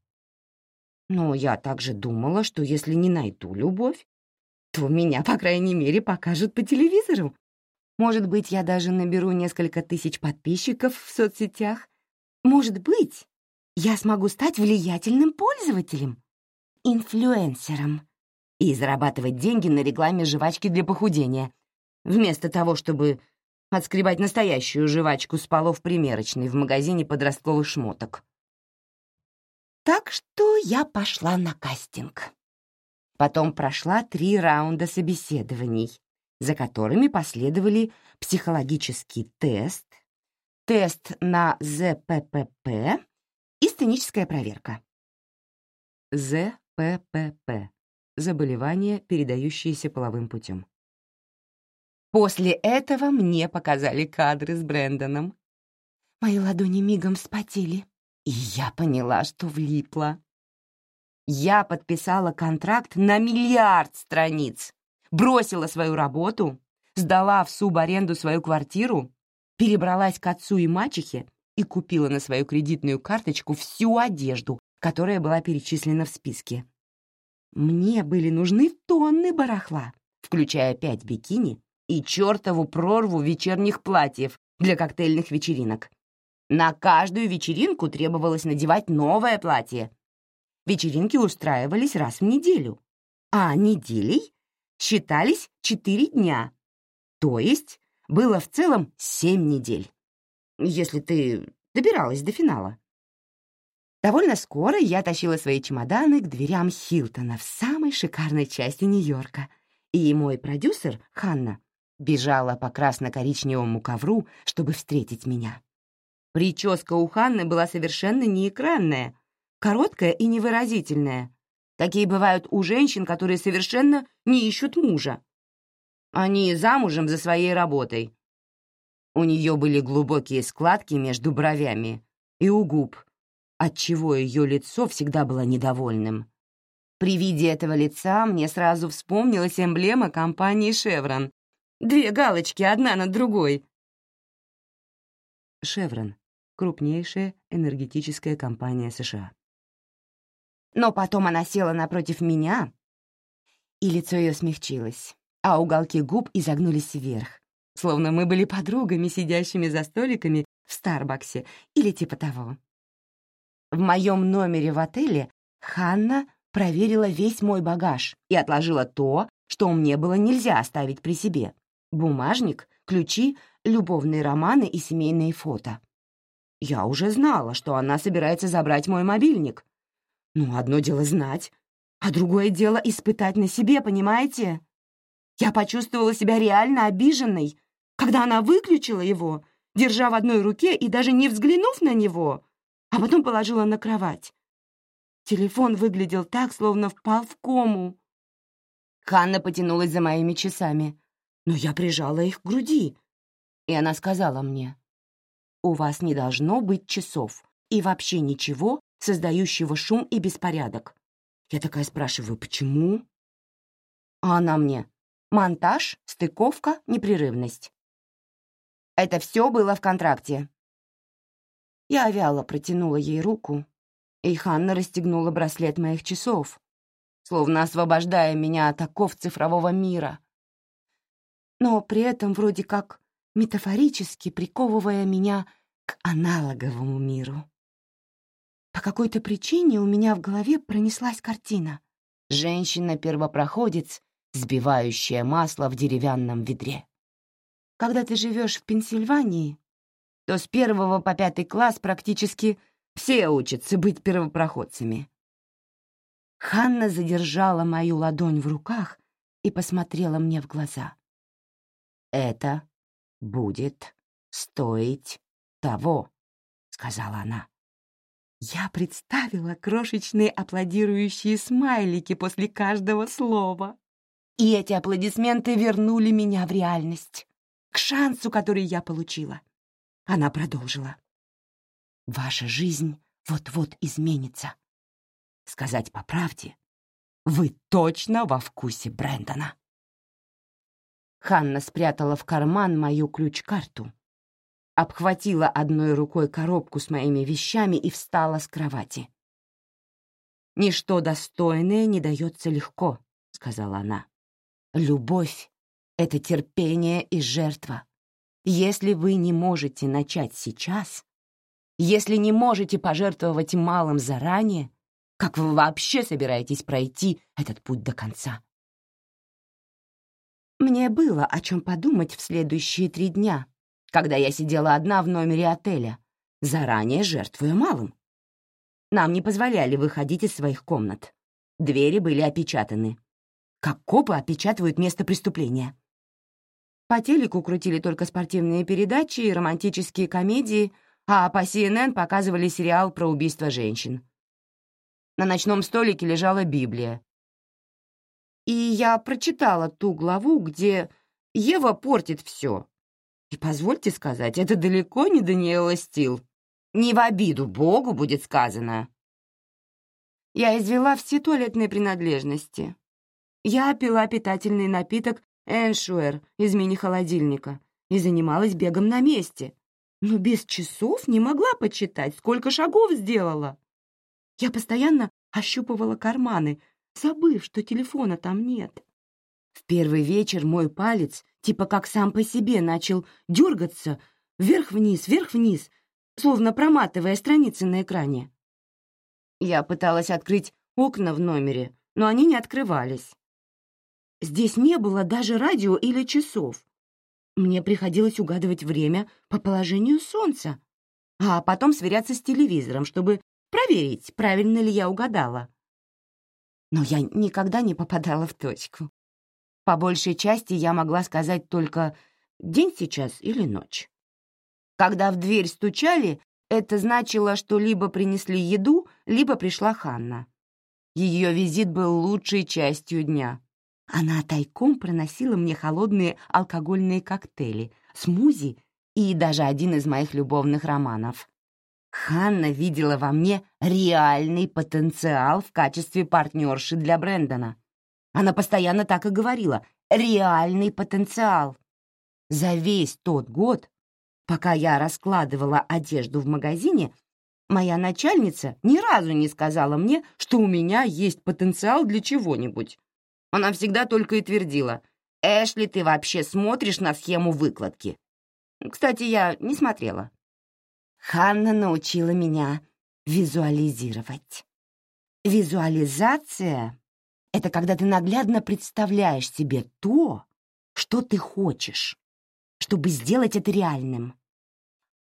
Но я также думала, что если не найду любовь, то меня, по крайней мере, покажут по телевизору. Может быть, я даже наберу несколько тысяч подписчиков в соцсетях. Может быть, я смогу стать влиятельным пользователем, инфлюенсером и зарабатывать деньги на рекламе жвачки для похудения, вместо того, чтобы отскребать настоящую жвачку с полов примерочной в магазине подростковых шмоток. Так что я пошла на кастинг. Потом прошла три раунда собеседований, за которыми последовали психологический тест, тест на ЗППП и сценическая проверка. ЗППП — заболевание, передающееся половым путем. После этого мне показали кадры с Брэндоном. Мои ладони мигом вспотели, и я поняла, что влипла. Я подписала контракт на миллиард страниц, бросила свою работу, сдала в субаренду свою квартиру, перебралась к отцу и мачехе и купила на свою кредитную карточку всю одежду, которая была перечислена в списке. Мне были нужны тонны барахла, включая пять бикини и чертову прорву вечерних платьев для коктейльных вечеринок. На каждую вечеринку требовалось надевать новое платье, Вечеринки устраивались раз в неделю, а неделей считались четыре дня, то есть было в целом семь недель, если ты добиралась до финала. Довольно скоро я тащила свои чемоданы к дверям Хилтона в самой шикарной части Нью-Йорка, и мой продюсер, Ханна, бежала по красно-коричневому ковру, чтобы встретить меня. Прическа у Ханны была совершенно не экранная, короткая и невыразительная. Такие бывают у женщин, которые совершенно не ищут мужа. Они замужем за своей работой. У нее были глубокие складки между бровями и у губ, отчего ее лицо всегда было недовольным. При виде этого лица мне сразу вспомнилась эмблема компании «Шеврон». Две галочки, одна над другой. «Шеврон» — крупнейшая энергетическая компания США. Но потом она села напротив меня, и лицо ее смягчилось, а уголки губ изогнулись вверх, словно мы были подругами, сидящими за столиками в Старбаксе или типа того. В моем номере в отеле Ханна проверила весь мой багаж и отложила то, что мне было нельзя оставить при себе. Бумажник, ключи, любовные романы и семейные фото. Я уже знала, что она собирается забрать мой мобильник, ну, одно дело знать, а другое дело испытать на себе, понимаете? Я почувствовала себя реально обиженной, когда она выключила его, держа в одной руке и даже не взглянув на него, а потом положила на кровать. Телефон выглядел так, словно впал в кому. Ханна потянулась за моими часами, но я прижала их к груди, и она сказала мне, «У вас не должно быть часов и вообще ничего, создающего шум и беспорядок. Я такая спрашиваю, почему? А она мне, монтаж, стыковка, непрерывность. Это все было в контракте. Я вяло протянула ей руку, и Ханна расстегнула браслет моих часов, словно освобождая меня от оков цифрового мира, но при этом вроде как метафорически приковывая меня к аналоговому миру. По какой-то причине у меня в голове пронеслась картина. Женщина-первопроходец, сбивающая масло в деревянном ведре. Когда ты живешь в Пенсильвании, то с первого по пятый класс практически все учатся быть первопроходцами. Ханна задержала мою ладонь в руках и посмотрела мне в глаза. «Это будет стоить того», — сказала она. Я представила крошечные аплодирующие смайлики после каждого слова. И эти аплодисменты вернули меня в реальность, к шансу, который я получила. Она продолжила. «Ваша жизнь вот-вот изменится. Сказать по правде, вы точно во вкусе Брэндона». Ханна спрятала в карман мою ключ-карту обхватила одной рукой коробку с моими вещами и встала с кровати. «Ничто достойное не дается легко», — сказала она. «Любовь — это терпение и жертва. Если вы не можете начать сейчас, если не можете пожертвовать малым заранее, как вы вообще собираетесь пройти этот путь до конца?» Мне было о чем подумать в следующие три дня, когда я сидела одна в номере отеля, заранее жертвуя малым. Нам не позволяли выходить из своих комнат. Двери были опечатаны, как копы опечатывают место преступления. По телеку крутили только спортивные передачи и романтические комедии, а по CNN показывали сериал про убийство женщин. На ночном столике лежала Библия. И я прочитала ту главу, где Ева портит все. И позвольте сказать, это далеко не Даниэла Стил. Не в обиду Богу будет сказано. Я извела все туалетные принадлежности. Я пила питательный напиток Эншуэр из мини-холодильника и занималась бегом на месте, но без часов не могла почитать, сколько шагов сделала. Я постоянно ощупывала карманы, забыв, что телефона там нет. В первый вечер мой палец, типа как сам по себе, начал дергаться вверх-вниз, вверх-вниз, словно проматывая страницы на экране. Я пыталась открыть окна в номере, но они не открывались. Здесь не было даже радио или часов. Мне приходилось угадывать время по положению солнца, а потом сверяться с телевизором, чтобы проверить, правильно ли я угадала. Но я никогда не попадала в точку. По большей части я могла сказать только «день сейчас» или «ночь». Когда в дверь стучали, это значило, что либо принесли еду, либо пришла Ханна. Ее визит был лучшей частью дня. Она тайком проносила мне холодные алкогольные коктейли, смузи и даже один из моих любовных романов. Ханна видела во мне реальный потенциал в качестве партнерши для Брэндона. Она постоянно так и говорила «реальный потенциал». За весь тот год, пока я раскладывала одежду в магазине, моя начальница ни разу не сказала мне, что у меня есть потенциал для чего-нибудь. Она всегда только и твердила, «Эшли, ты вообще смотришь на схему выкладки?» Кстати, я не смотрела. Ханна научила меня визуализировать. Визуализация — это когда ты наглядно представляешь себе то, что ты хочешь, чтобы сделать это реальным.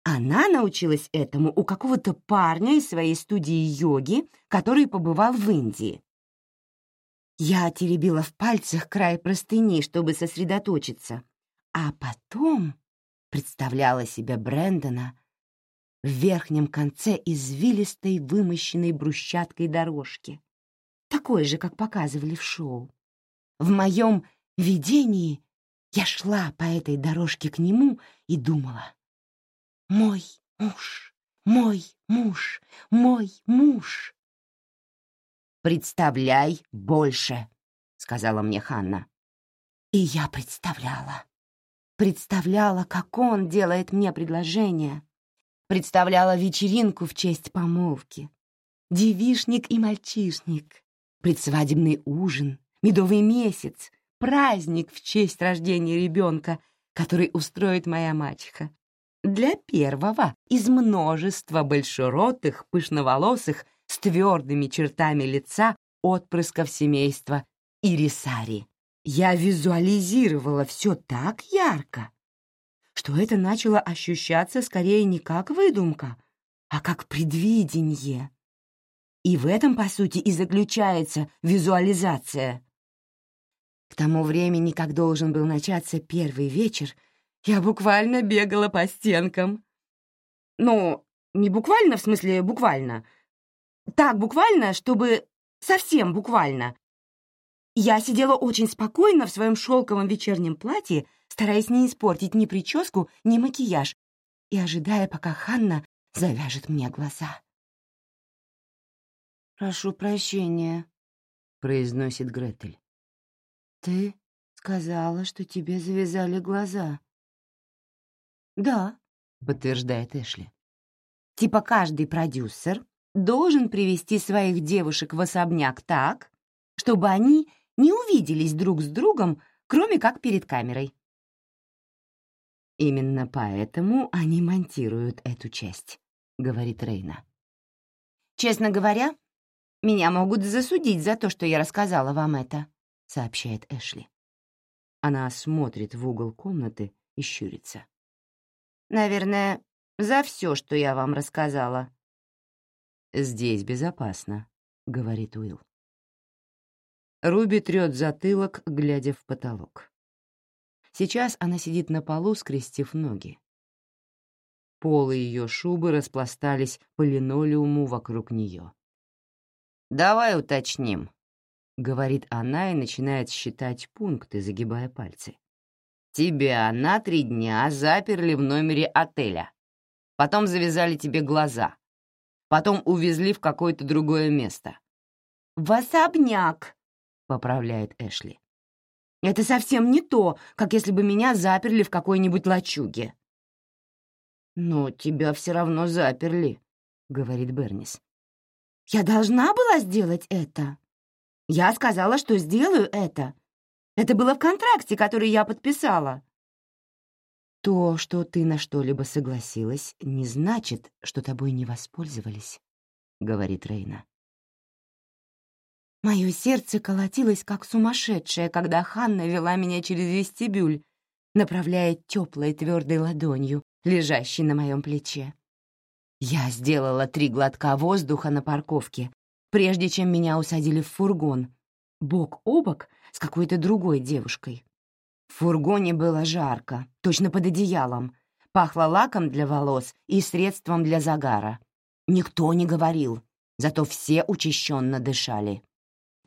Она научилась этому у какого-то парня из своей студии йоги, который побывал в Индии. Я теребила в пальцах край простыни, чтобы сосредоточиться, а потом представляла себе Брэндона в верхнем конце извилистой, вымощенной брусчаткой дорожки, такой же, как показывали в шоу. В моем видении я шла по этой дорожке к нему и думала, «Мой муж, мой муж, мой муж». «Представляй больше», — сказала мне Ханна. И я представляла. Представляла, как он делает мне предложение. Представляла вечеринку в честь помолвки. Девишник и мальчишник. Предсвадебный ужин, медовый месяц, праздник в честь рождения ребенка, который устроит моя мачеха. Для первого из множества большеротых, пышноволосых, с твердыми чертами лица отпрысков семейства Ирисари. Я визуализировала все так ярко, что это начало ощущаться скорее не как выдумка, а как предвидение. И в этом, по сути, и заключается визуализация. К тому времени, как должен был начаться первый вечер, я буквально бегала по стенкам. Ну, не буквально, в смысле буквально — так буквально, чтобы совсем буквально. Я сидела очень спокойно в своем шелковом вечернем платье, стараясь не испортить ни прическу, ни макияж, и ожидая, пока Ханна завяжет мне глаза. «Прошу прощения», — произносит Гретель. «Ты сказала, что тебе завязали глаза». «Да», — подтверждает Эшли. «Типа каждый продюсер должен привести своих девушек в особняк так, чтобы они не увиделись друг с другом, кроме как перед камерой. «Именно поэтому они монтируют эту часть», — говорит Рейна. «Честно говоря, меня могут засудить за то, что я рассказала вам это», — сообщает Эшли. Она смотрит в угол комнаты и щурится. «Наверное, за все, что я вам рассказала», «Здесь безопасно», — говорит Уилл. Руби трет затылок, глядя в потолок. Сейчас она сидит на полу, скрестив ноги. Полы ее шубы распластались по линолеуму вокруг нее. «Давай уточним», — говорит она и начинает считать пункты, загибая пальцы. «Тебя на три дня заперли в номере отеля. Потом завязали тебе глаза. Потом увезли в какое-то другое место». «В особняк», — поправляет Эшли. «Это совсем не то, как если бы меня заперли в какой-нибудь лачуге». «Но тебя все равно заперли», — говорит Бернис. «Я должна была сделать это?» Я сказала, что сделаю это. Это было в контракте, который я подписала. То, что ты на что-либо согласилась, не значит, что тобой не воспользовались, — говорит Рейна. Мое сердце колотилось, как сумасшедшее, когда Ханна вела меня через вестибюль, направляя теплой твердой ладонью, лежащей на моем плече. Я сделала три глотка воздуха на парковке, прежде чем меня усадили в фургон, бок о бок с какой-то другой девушкой. В фургоне было жарко, точно под одеялом, пахло лаком для волос и средством для загара. Никто не говорил, зато все учащенно дышали.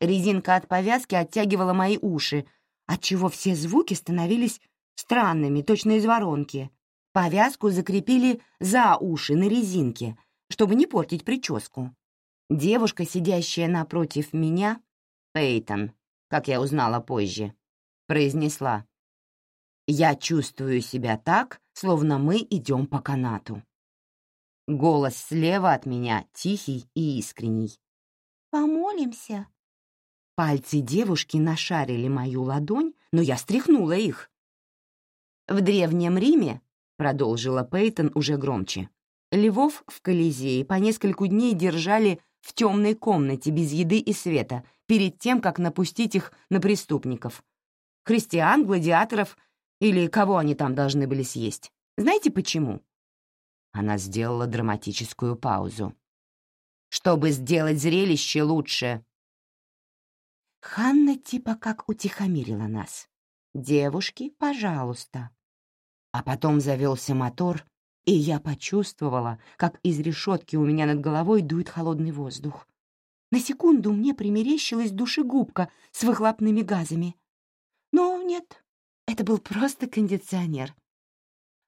Резинка от повязки оттягивала мои уши, отчего все звуки становились странными, точно из воронки. Повязку закрепили за уши на резинке, чтобы не портить прическу. Девушка, сидящая напротив меня, Пейтон, как я узнала позже, произнесла. «Я чувствую себя так, словно мы идем по канату». Голос слева от меня тихий и искренний. «Помолимся». Пальцы девушки нашарили мою ладонь, но я стряхнула их. «В Древнем Риме», — продолжила Пейтон уже громче, львов в Колизее по нескольку дней держали в темной комнате без еды и света перед тем, как напустить их на преступников. Христиан, гладиаторов или кого они там должны были съесть. Знаете почему? Она сделала драматическую паузу. «Чтобы сделать зрелище лучше». Ханна типа как утихомирила нас. «Девушки, пожалуйста». А потом завелся мотор, и я почувствовала, как из решетки у меня над головой дует холодный воздух. На секунду мне примерещилась душегубка с выхлопными газами. Нет, это был просто кондиционер.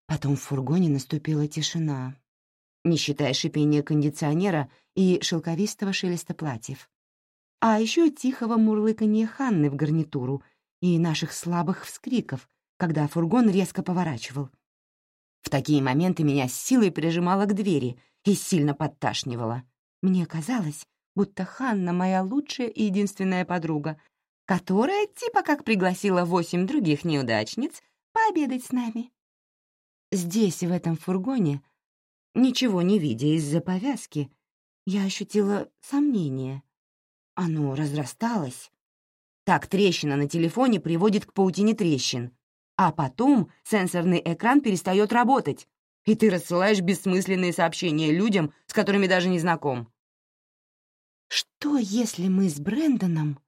Потом в фургоне наступила тишина, не считая шипения кондиционера и шелковистого шелеста платьев. А еще тихого мурлыканья Ханны в гарнитуру и наших слабых вскриков, когда фургон резко поворачивал. В такие моменты меня с силой прижимала к двери и сильно подташнивала. Мне казалось, будто Ханна — моя лучшая и единственная подруга, которая типа как пригласила восемь других неудачниц пообедать с нами. Здесь, в этом фургоне, ничего не видя из-за повязки, я ощутила сомнение. Оно разрасталось. Так трещина на телефоне приводит к паутине трещин. А потом сенсорный экран перестает работать, и ты рассылаешь бессмысленные сообщения людям, с которыми даже не знаком. Что, если мы с Брэндоном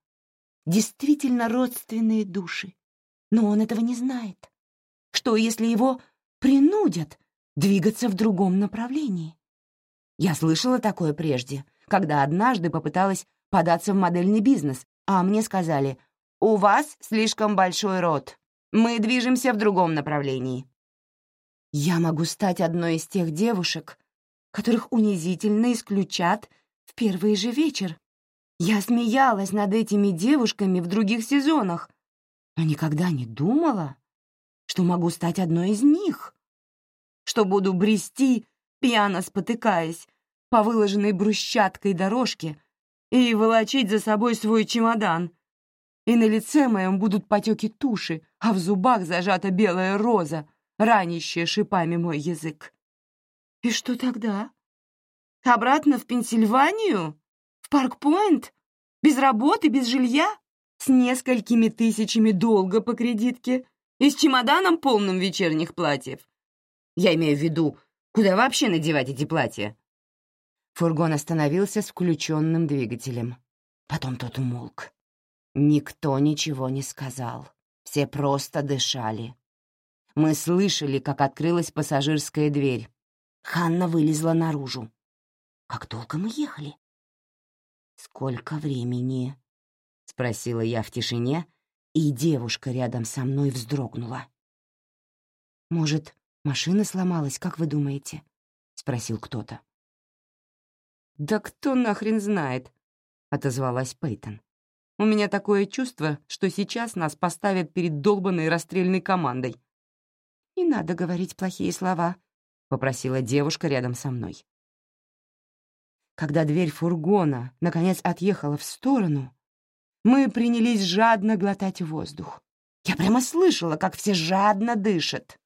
действительно родственные души, но он этого не знает? Что, если его принудят двигаться в другом направлении? Я слышала такое прежде, когда однажды попыталась податься в модельный бизнес, а мне сказали, «У вас слишком большой рот, мы движемся в другом направлении. Я могу стать одной из тех девушек, которых унизительно исключат в первый же вечер. Я смеялась над этими девушками в других сезонах, но никогда не думала, что могу стать одной из них, что буду брести, пьяно спотыкаясь, по выложенной брусчаткой дорожке и волочить за собой свой чемодан, и на лице моем будут потеки туши, а в зубах зажата белая роза, ранящая шипами мой язык. И что тогда? Обратно в Пенсильванию? Парк-Пойнт? Без работы, без жилья? С несколькими тысячами долга по кредитке? И с чемоданом полным вечерних платьев? Я имею в виду, куда вообще надевать эти платья? Фургон остановился с включенным двигателем. Потом тот умолк. Никто ничего не сказал. Все просто дышали. Мы слышали, как открылась пассажирская дверь. Ханна вылезла наружу. Как долго мы ехали? «Сколько времени?» — спросила я в тишине, и девушка рядом со мной вздрогнула. «Может, машина сломалась, как вы думаете?» — спросил кто-то. «Да кто нахрен знает?» — отозвалась Пейтон. «У меня такое чувство, что сейчас нас поставят перед долбанной расстрельной командой». «Не надо говорить плохие слова», — попросила девушка рядом со мной. Когда дверь фургона, наконец, отъехала в сторону, мы принялись жадно глотать воздух. Я прямо слышала, как все жадно дышат.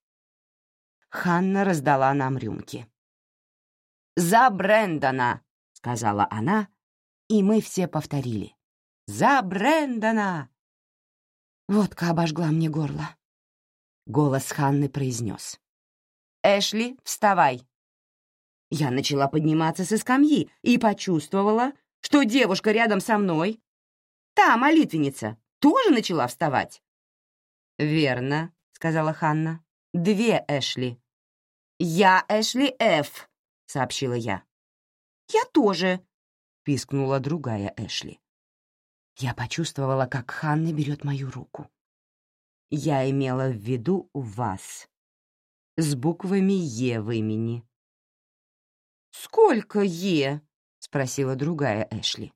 Ханна раздала нам рюмки. «За Брэндона!» — сказала она, и мы все повторили. «За Брэндона!» Водка обожгла мне горло. Голос Ханны произнес. «Эшли, вставай!» Я начала подниматься со скамьи и почувствовала, что девушка рядом со мной, та молитвенница, тоже начала вставать. «Верно», — сказала Ханна. «Две Эшли». «Я Эшли Ф», — сообщила я. «Я тоже», — пискнула другая Эшли. Я почувствовала, как Ханна берет мою руку. Я имела в виду вас. С буквами «Е» в имени. «Сколько Е?» — спросила другая Эшли.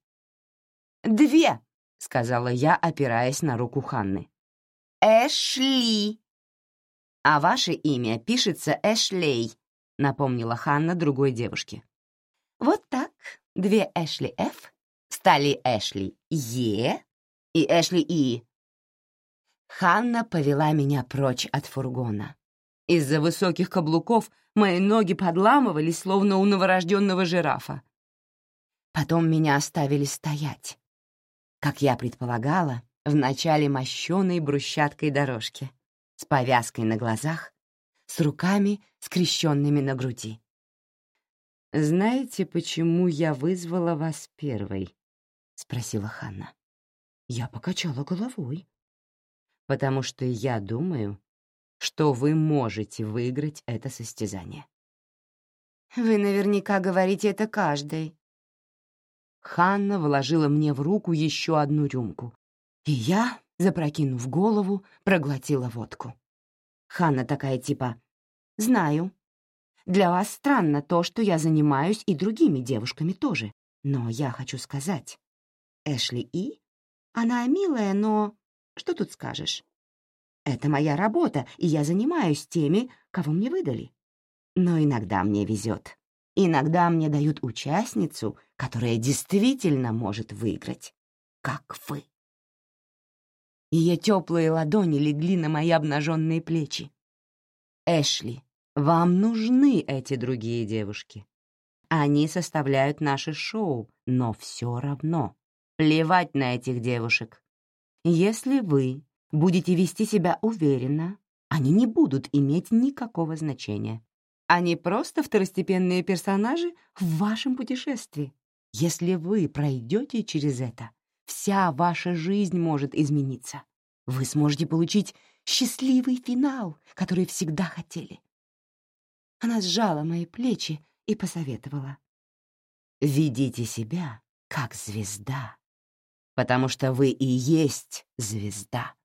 «Две», — сказала я, опираясь на руку Ханны. «Эшли». «А ваше имя пишется Эшлей», — напомнила Ханна другой девушке. «Вот так две Эшли Ф стали Эшли Е и Эшли И». Ханна повела меня прочь от фургона. Из-за высоких каблуков мои ноги подламывались, словно у новорожденного жирафа. Потом меня оставили стоять, как я предполагала, в начале мощеной брусчаткой дорожки, с повязкой на глазах, с руками, скрещенными на груди. «Знаете, почему я вызвала вас первой?» — спросила Ханна. Я покачала головой. «Потому что я думаю, что вы можете выиграть это состязание. «Вы наверняка говорите это каждой». Ханна вложила мне в руку еще одну рюмку, и я, запрокинув голову, проглотила водку. Ханна такая типа «Знаю. Для вас странно то, что я занимаюсь и другими девушками тоже, но я хочу сказать. Эшли И, она милая, но... Что тут скажешь? Это моя работа, и я занимаюсь теми, кого мне выдали. Но иногда мне везет. Иногда мне дают участницу, которая действительно может выиграть, как вы. Ее теплые ладони легли на мои обнаженные плечи. Эшли, вам нужны эти другие девушки. Они составляют наше шоу, но все равно. Плевать на этих девушек. Если вы будете вести себя уверенно, они не будут иметь никакого значения. Они просто второстепенные персонажи в вашем путешествии. Если вы пройдете через это, вся ваша жизнь может измениться. Вы сможете получить счастливый финал, который всегда хотели. Она сжала мои плечи и посоветовала. «Ведите себя как звезда, потому что вы и есть звезда».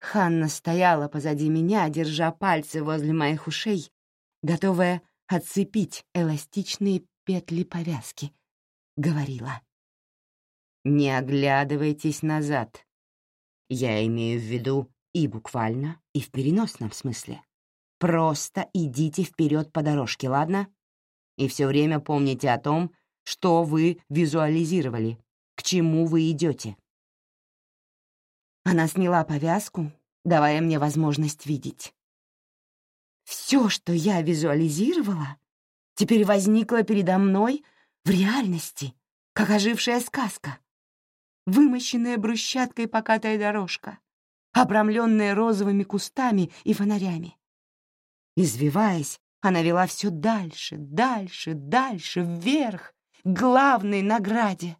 Ханна стояла позади меня, держа пальцы возле моих ушей, готовая отцепить эластичные петли повязки. Говорила. «Не оглядывайтесь назад. Я имею в виду и буквально, и в переносном смысле. Просто идите вперед по дорожке, ладно? И все время помните о том, что вы визуализировали, к чему вы идете. Она сняла повязку, давая мне возможность видеть. Все, что я визуализировала, теперь возникло передо мной в реальности, как ожившая сказка. Вымощенная брусчаткой покатая дорожка, обрамленная розовыми кустами и фонарями. Извиваясь, она вела все дальше, дальше, дальше, вверх, к главной награде,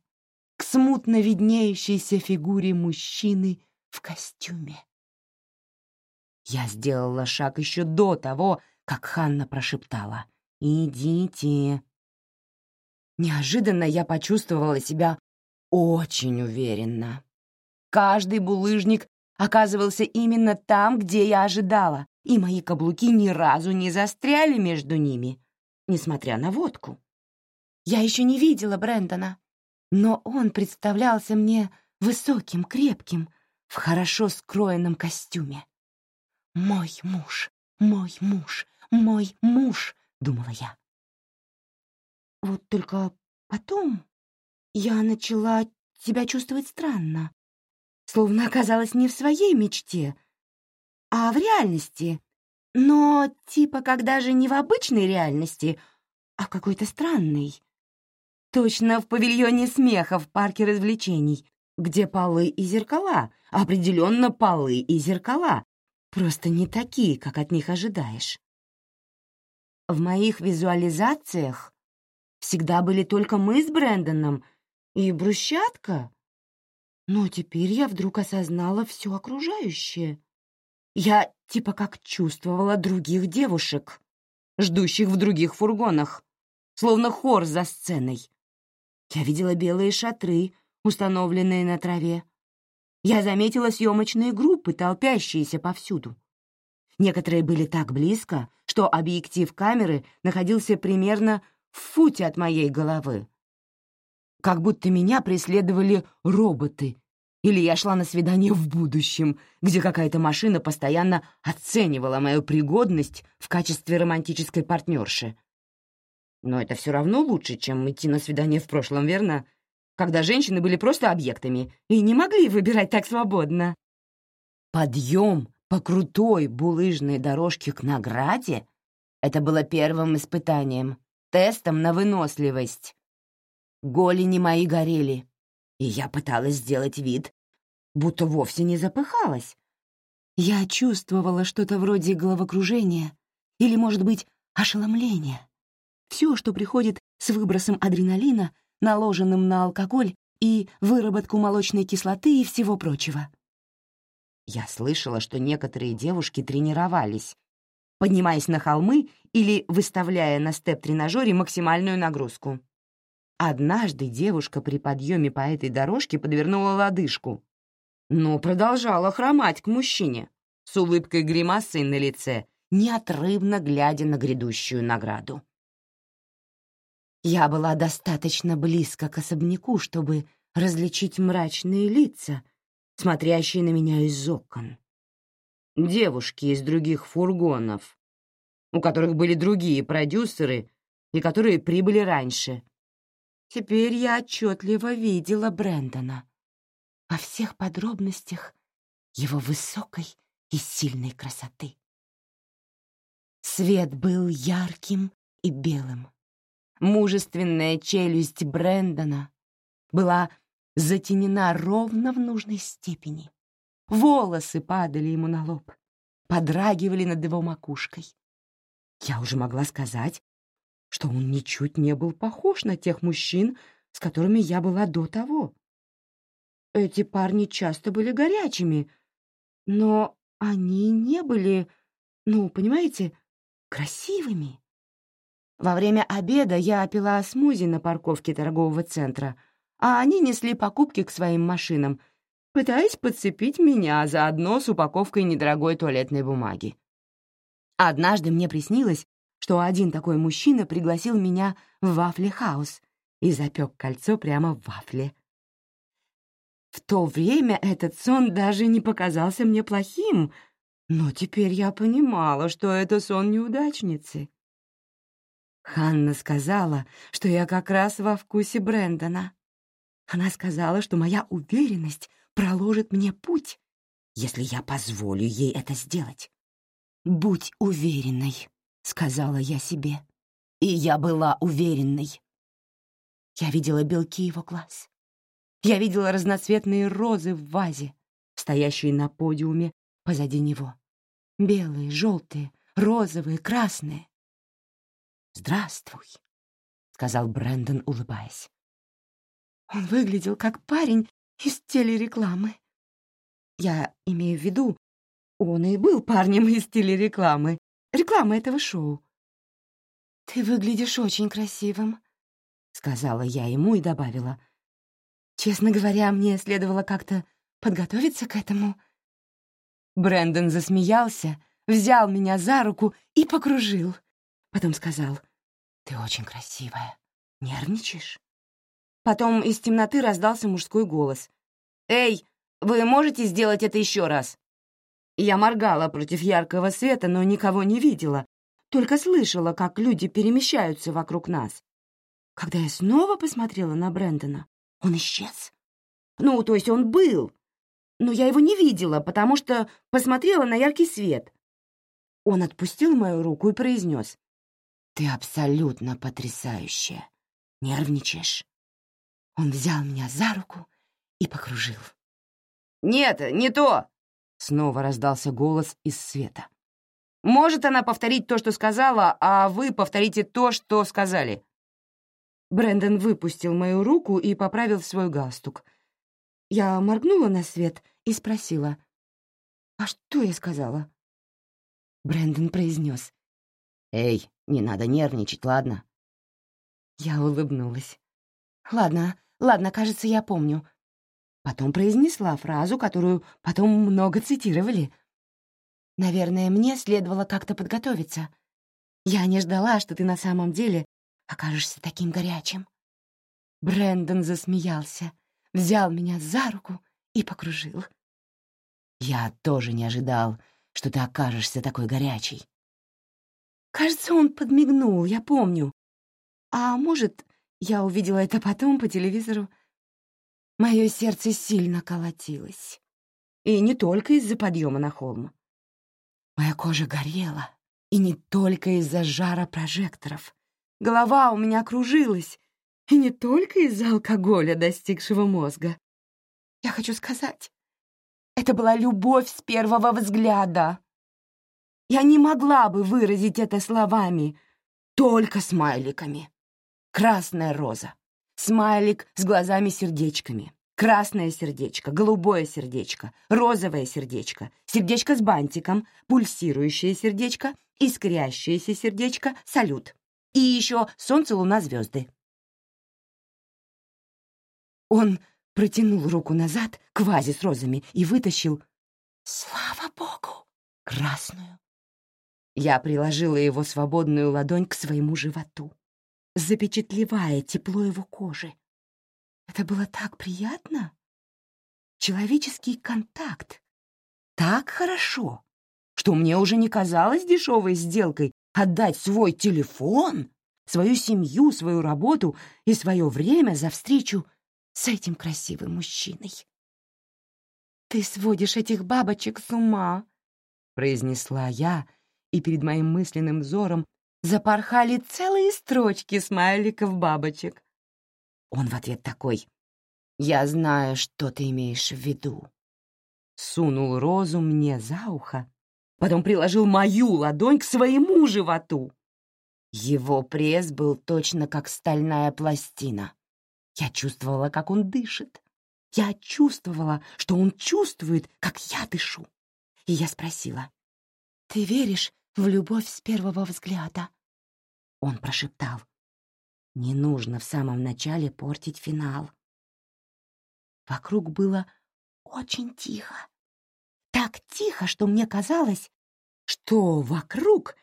к смутно виднеющейся фигуре мужчины в костюме. Я сделала шаг еще до того, как Ханна прошептала «Идите». Неожиданно я почувствовала себя очень уверенно. Каждый булыжник оказывался именно там, где я ожидала, и мои каблуки ни разу не застряли между ними, несмотря на водку. Я еще не видела Брэндона, но он представлялся мне высоким, крепким, в хорошо скроенном костюме. «Мой муж, мой муж, мой муж», — думала я. Вот только потом я начала себя чувствовать странно, словно оказалась не в своей мечте, а в реальности. Но типа как даже не в обычной реальности, а какой-то странной. Точно в павильоне смеха в парке развлечений, где полы и зеркала, определенно полы и зеркала, просто не такие, как от них ожидаешь. В моих визуализациях всегда были только мы с Брэндоном и брусчатка. Но теперь я вдруг осознала все окружающее. Я типа как чувствовала других девушек, ждущих в других фургонах, словно хор за сценой. Я видела белые шатры, установленные на траве. Я заметила съемочные группы, толпящиеся повсюду. Некоторые были так близко, что объектив камеры находился примерно в футе от моей головы. Как будто меня преследовали роботы, или я шла на свидание в будущем, где какая-то машина постоянно оценивала мою пригодность в качестве романтической партнерши. Но это все равно лучше, чем идти на свидание в прошлом, верно? Когда женщины были просто объектами и не могли выбирать так свободно. Подъем по крутой булыжной дорожке к награде — это было первым испытанием, тестом на выносливость. Голени мои горели, и я пыталась сделать вид, будто вовсе не запыхалась. Я чувствовала что-то вроде головокружения или, может быть, ошеломления. Все, что приходит с выбросом адреналина, наложенным на алкоголь и выработку молочной кислоты и всего прочего. Я слышала, что некоторые девушки тренировались, поднимаясь на холмы или выставляя на степ-тренажере максимальную нагрузку. Однажды девушка при подъеме по этой дорожке подвернула лодыжку, но продолжала хромать к мужчине с улыбкой гримасой на лице, неотрывно глядя на грядущую награду. Я была достаточно близко к особняку, чтобы различить мрачные лица, смотрящие на меня из окон. Девушки из других фургонов, у которых были другие продюсеры и которые прибыли раньше. Теперь я отчетливо видела Брэндона во всех подробностях его высокой и сильной красоты. Свет был ярким и белым. Мужественная челюсть Брэндона была затенена ровно в нужной степени. Волосы падали ему на лоб, подрагивали над его макушкой. Я уже могла сказать, что он ничуть не был похож на тех мужчин, с которыми я была до того. Эти парни часто были горячими, но они не были, ну, понимаете, красивыми. Во время обеда я пила смузи на парковке торгового центра, а они несли покупки к своим машинам, пытаясь подцепить меня заодно с упаковкой недорогой туалетной бумаги. Однажды мне приснилось, что один такой мужчина пригласил меня в вафли-хаус и запек кольцо прямо в вафле. В то время этот сон даже не показался мне плохим, но теперь я понимала, что это сон неудачницы. Ханна сказала, что я как раз во вкусе Брэндона. Она сказала, что моя уверенность проложит мне путь, если я позволю ей это сделать. «Будь уверенной», — сказала я себе. И я была уверенной. Я видела белки его глаз. Я видела разноцветные розы в вазе, стоящие на подиуме позади него. Белые, желтые, розовые, красные. «Здравствуй», — сказал Брэндон, улыбаясь. Он выглядел как парень из телерекламы. Я имею в виду, он и был парнем из телерекламы, рекламы этого шоу. «Ты выглядишь очень красивым», — сказала я ему и добавила. «Честно говоря, мне следовало как-то подготовиться к этому». Брэндон засмеялся, взял меня за руку и покружил. Потом сказал, «Ты очень красивая. Нервничаешь?» Потом из темноты раздался мужской голос. «Эй, вы можете сделать это еще раз?» Я моргала против яркого света, но никого не видела, только слышала, как люди перемещаются вокруг нас. Когда я снова посмотрела на Брэндона, он исчез. Ну, то есть он был, но я его не видела, потому что посмотрела на яркий свет. Он отпустил мою руку и произнес. «Ты абсолютно потрясающая. Нервничаешь?» Он взял меня за руку и покружил. «Нет, не то!» — снова раздался голос из света. «Может она повторить то, что сказала, а вы повторите то, что сказали?» Брэндон выпустил мою руку и поправил свой галстук. Я моргнула на свет и спросила, «А что я сказала?» Брэндон произнес, «Эй, не надо нервничать, ладно?» Я улыбнулась. «Ладно, ладно, кажется, я помню». Потом произнесла фразу, которую потом много цитировали. «Наверное, мне следовало как-то подготовиться. Я не ждала, что ты на самом деле окажешься таким горячим». Брэндон засмеялся, взял меня за руку и покружил. «Я тоже не ожидал, что ты окажешься такой горячей». Кажется, он подмигнул, я помню. А может, я увидела это потом по телевизору. Мое сердце сильно колотилось. И не только из-за подъема на холм. Моя кожа горела, и не только из-за жара прожекторов. Голова у меня кружилась, и не только из-за алкоголя, достигшего мозга. Я хочу сказать, это была любовь с первого взгляда. Я не могла бы выразить это словами, только смайликами. Красная роза, смайлик с глазами-сердечками, красное сердечко, голубое сердечко, розовое сердечко, сердечко с бантиком, пульсирующее сердечко, искрящееся сердечко, салют. И еще солнце, луна, звезды. Он протянул руку назад к вазе с розами и вытащил, слава богу, красную. Я приложила его свободную ладонь к своему животу, запечатлевая тепло его кожи. Это было так приятно. Человеческий контакт. Так хорошо, что мне уже не казалось дешевой сделкой отдать свой телефон, свою семью, свою работу и свое время за встречу с этим красивым мужчиной. «Ты сводишь этих бабочек с ума», — произнесла я, и перед моим мысленным взором запорхали целые строчки смайликов-бабочек. Он в ответ такой «Я знаю, что ты имеешь в виду». Сунул розу мне за ухо, потом приложил мою ладонь к своему животу. Его пресс был точно как стальная пластина. Я чувствовала, как он дышит. Я чувствовала, что он чувствует, как я дышу. И я спросила, «Ты веришь в любовь с первого взгляда?» Он прошептал, «Не нужно в самом начале портить финал». Вокруг было очень тихо. Так тихо, что мне казалось, что вокруг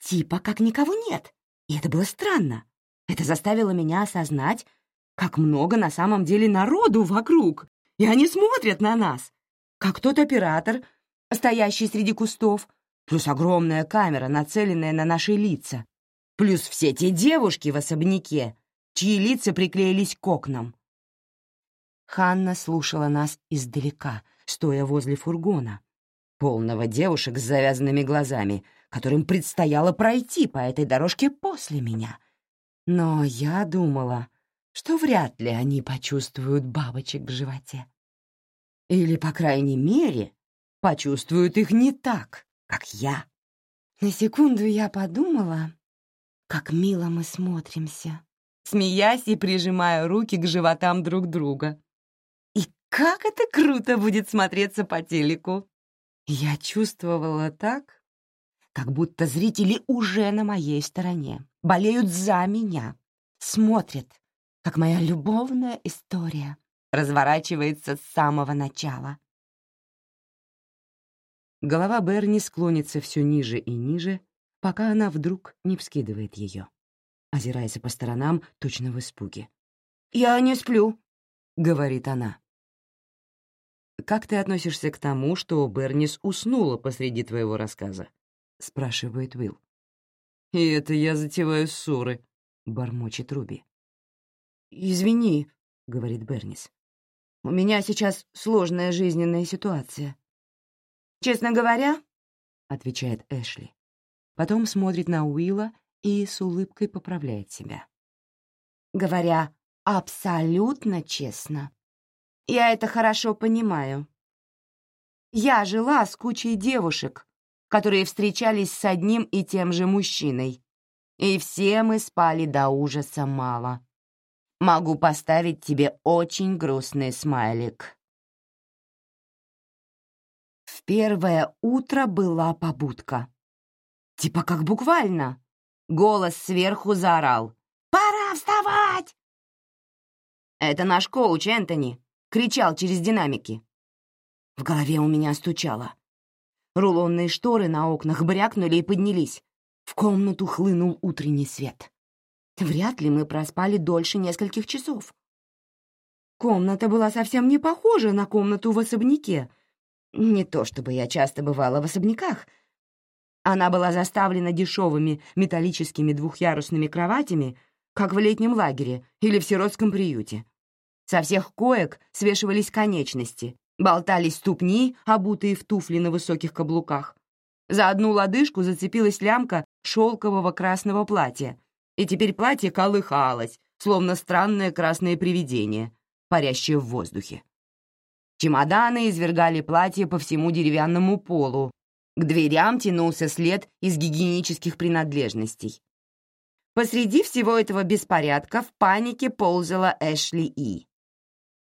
типа как никого нет. И это было странно. Это заставило меня осознать, как много на самом деле народу вокруг, и они смотрят на нас, как тот оператор, стоящий среди кустов, плюс огромная камера, нацеленная на наши лица, плюс все те девушки в особняке, чьи лица приклеились к окнам. Ханна слушала нас издалека, стоя возле фургона, полного девушек с завязанными глазами, которым предстояло пройти по этой дорожке после меня. Но я думала, что вряд ли они почувствуют бабочек в животе. Или, по крайней мере, почувствуют их не так, как я. На секунду я подумала, как мило мы смотримся, смеясь и прижимая руки к животам друг друга. «И как это круто будет смотреться по телеку!» Я чувствовала так, как будто зрители уже на моей стороне, болеют за меня, смотрят, как моя любовная история разворачивается с самого начала. Голова Берни склонится все ниже и ниже, пока она вдруг не вскидывает ее, озираясь по сторонам точно в испуге. «Я не сплю», — говорит она. «Как ты относишься к тому, что Бернис уснула посреди твоего рассказа?» — спрашивает Уилл. «И это я затеваю ссоры», — бормочет Руби. «Извини», — говорит Бернис. «У меня сейчас сложная жизненная ситуация. «Честно говоря», — отвечает Эшли. Потом смотрит на Уилла и с улыбкой поправляет себя. «Говоря абсолютно честно, я это хорошо понимаю. Я жила с кучей девушек, которые встречались с одним и тем же мужчиной, и все мы спали до ужаса мало. Могу поставить тебе очень грустный смайлик. Первое утро была побудка. Типа как буквально. Голос сверху заорал. «Пора вставать!» Это наш коуч Энтони кричал через динамики. В голове у меня стучало. Рулонные шторы на окнах брякнули и поднялись. В комнату хлынул утренний свет. Вряд ли мы проспали дольше нескольких часов. Комната была совсем не похожа на комнату в особняке — не то чтобы я часто бывала в особняках. Она была заставлена дешевыми металлическими двухъярусными кроватями, как в летнем лагере или в сиротском приюте. Со всех коек свешивались конечности, болтались ступни, обутые в туфли на высоких каблуках. За одну лодыжку зацепилась лямка шелкового красного платья, и теперь платье колыхалось, словно странное красное привидение, парящее в воздухе. Чемоданы извергали платье по всему деревянному полу. К дверям тянулся след из гигиенических принадлежностей. Посреди всего этого беспорядка в панике ползала Эшли И.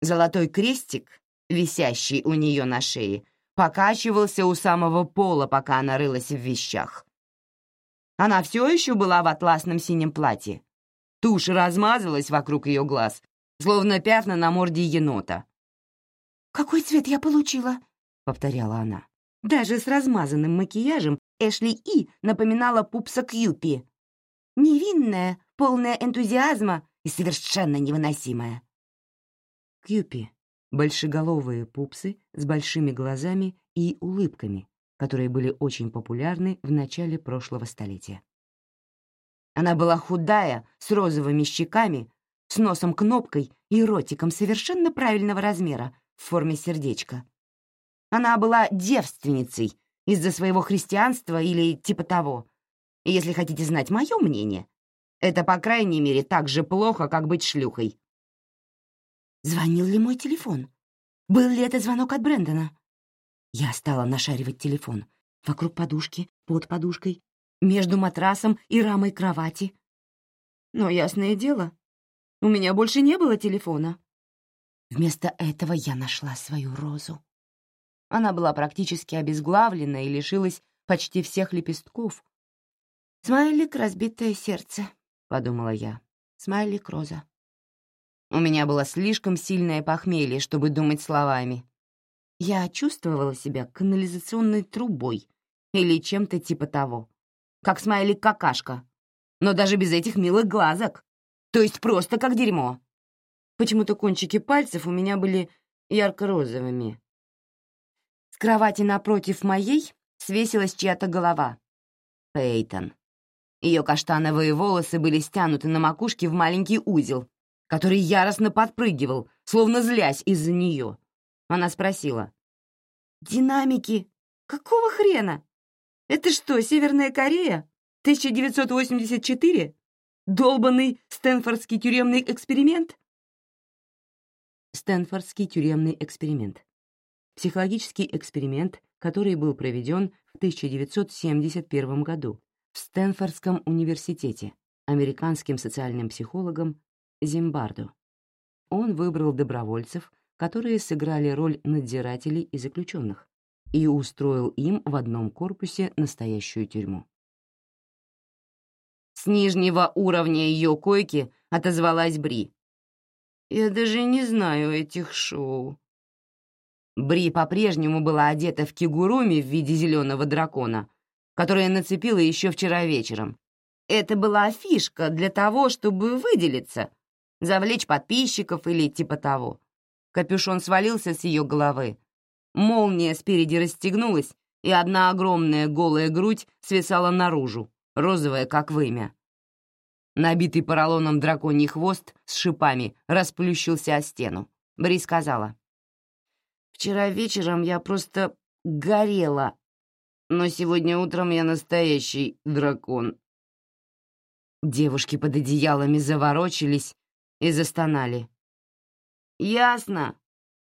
Золотой крестик, висящий у нее на шее, покачивался у самого пола, пока она рылась в вещах. Она все еще была в атласном синем платье. Тушь размазалась вокруг ее глаз, словно пятна на морде енота. «Какой цвет я получила?» — повторяла она. Даже с размазанным макияжем Эшли И напоминала пупса Кьюпи. Невинная, полная энтузиазма и совершенно невыносимая. Кьюпи — большеголовые пупсы с большими глазами и улыбками, которые были очень популярны в начале прошлого столетия. Она была худая, с розовыми щеками, с носом-кнопкой и ротиком совершенно правильного размера, в форме сердечка. Она была девственницей из-за своего христианства или типа того. И если хотите знать мое мнение, это, по крайней мере, так же плохо, как быть шлюхой. Звонил ли мой телефон? Был ли это звонок от Брэндона? Я стала нашаривать телефон. Вокруг подушки, под подушкой, между матрасом и рамой кровати. Но ясное дело, у меня больше не было телефона. Вместо этого я нашла свою розу. Она была практически обезглавлена и лишилась почти всех лепестков. «Смайлик — разбитое сердце», — подумала я. «Смайлик — роза». У меня было слишком сильное похмелье, чтобы думать словами. Я чувствовала себя канализационной трубой или чем-то типа того. Как смайлик-какашка. Но даже без этих милых глазок. То есть просто как дерьмо. Почему-то кончики пальцев у меня были ярко-розовыми. С кровати напротив моей свесилась чья-то голова. Пейтон. Ее каштановые волосы были стянуты на макушке в маленький узел, который яростно подпрыгивал, словно злясь из-за нее. Она спросила. «Динамики? Какого хрена? Это что, Северная Корея? 1984? Долбанный Стэнфордский тюремный эксперимент?» Стэнфордский тюремный эксперимент. Психологический эксперимент, который был проведен в 1971 году в Стэнфордском университете американским социальным психологом Зимбарду. Он выбрал добровольцев, которые сыграли роль надзирателей и заключенных, и устроил им в одном корпусе настоящую тюрьму. С нижнего уровня ее койки отозвалась Бри. «Я даже не знаю этих шоу». Бри по-прежнему была одета в кигуруми в виде зеленого дракона, которое нацепила еще вчера вечером. Это была фишка для того, чтобы выделиться, завлечь подписчиков или типа того. Капюшон свалился с ее головы. Молния спереди расстегнулась, и одна огромная голая грудь свисала наружу, розовая, как вымя. Набитый поролоном драконий хвост с шипами расплющился о стену. Бри сказала. «Вчера вечером я просто горела, но сегодня утром я настоящий дракон». Девушки под одеялами заворочились и застонали. «Ясно»,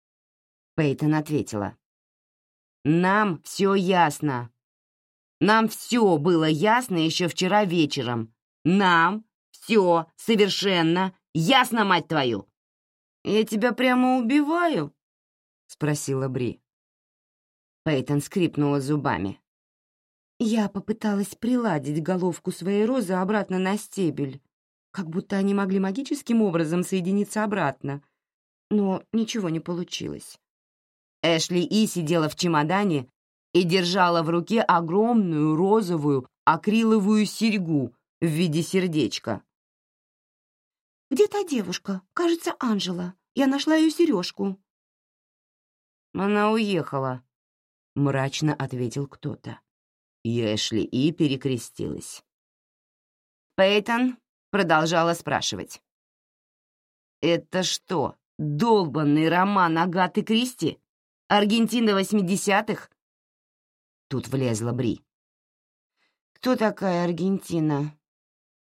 — Пейтон ответила. «Нам все ясно. Нам все было ясно еще вчера вечером. Нам все совершенно ясно, мать твою!» «Я тебя прямо убиваю?» — спросила Бри. Пейтон скрипнула зубами. Я попыталась приладить головку своей розы обратно на стебель, как будто они могли магическим образом соединиться обратно, но ничего не получилось. Эшли И сидела в чемодане и держала в руке огромную розовую акриловую серьгу в виде сердечка. «Где та девушка? Кажется, Анжела. Я нашла ее сережку». «Она уехала», — мрачно ответил кто-то. Эшли И перекрестилась. Пейтон продолжала спрашивать. «Это что, долбанный роман Агаты Кристи? Аргентина восьмидесятых?» Тут влезла Бри. «Кто такая Аргентина?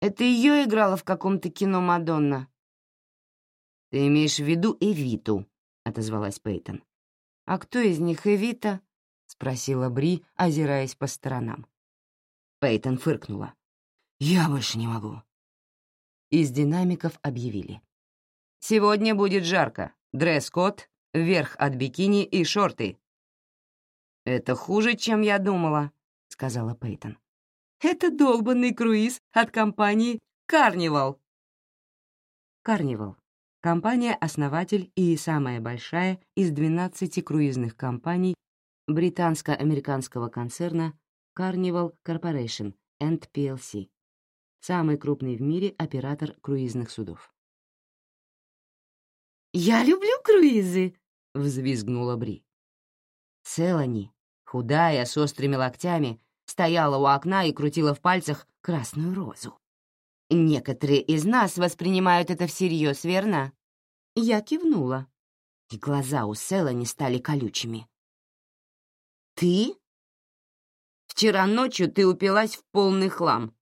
Это ее играла в каком-то кино Мадонна?» «Ты имеешь в виду Эвиту», — отозвалась Пейтон. «А кто из них Эвита?» — спросила Бри, озираясь по сторонам. Пейтон фыркнула. «Я больше не могу». Из динамиков объявили. «Сегодня будет жарко. Дресс-код, верх от бикини и шорты». «Это хуже, чем я думала», — сказала Пейтон. «Это долбанный круиз от компании «Карнивал». «Карнивал» — компания-основатель и самая большая из 12 круизных компаний британско-американского концерна Carnival Corporation and PLC, самый крупный в мире оператор круизных судов. «Я люблю круизы!» — взвизгнула Бри. Селани, худая, с острыми локтями, стояла у окна и крутила в пальцах красную розу. «Некоторые из нас воспринимают это всерьез, верно?» Я кивнула, и глаза у Селани стали колючими. «Ты? Вчера ночью ты упилась в полный хлам».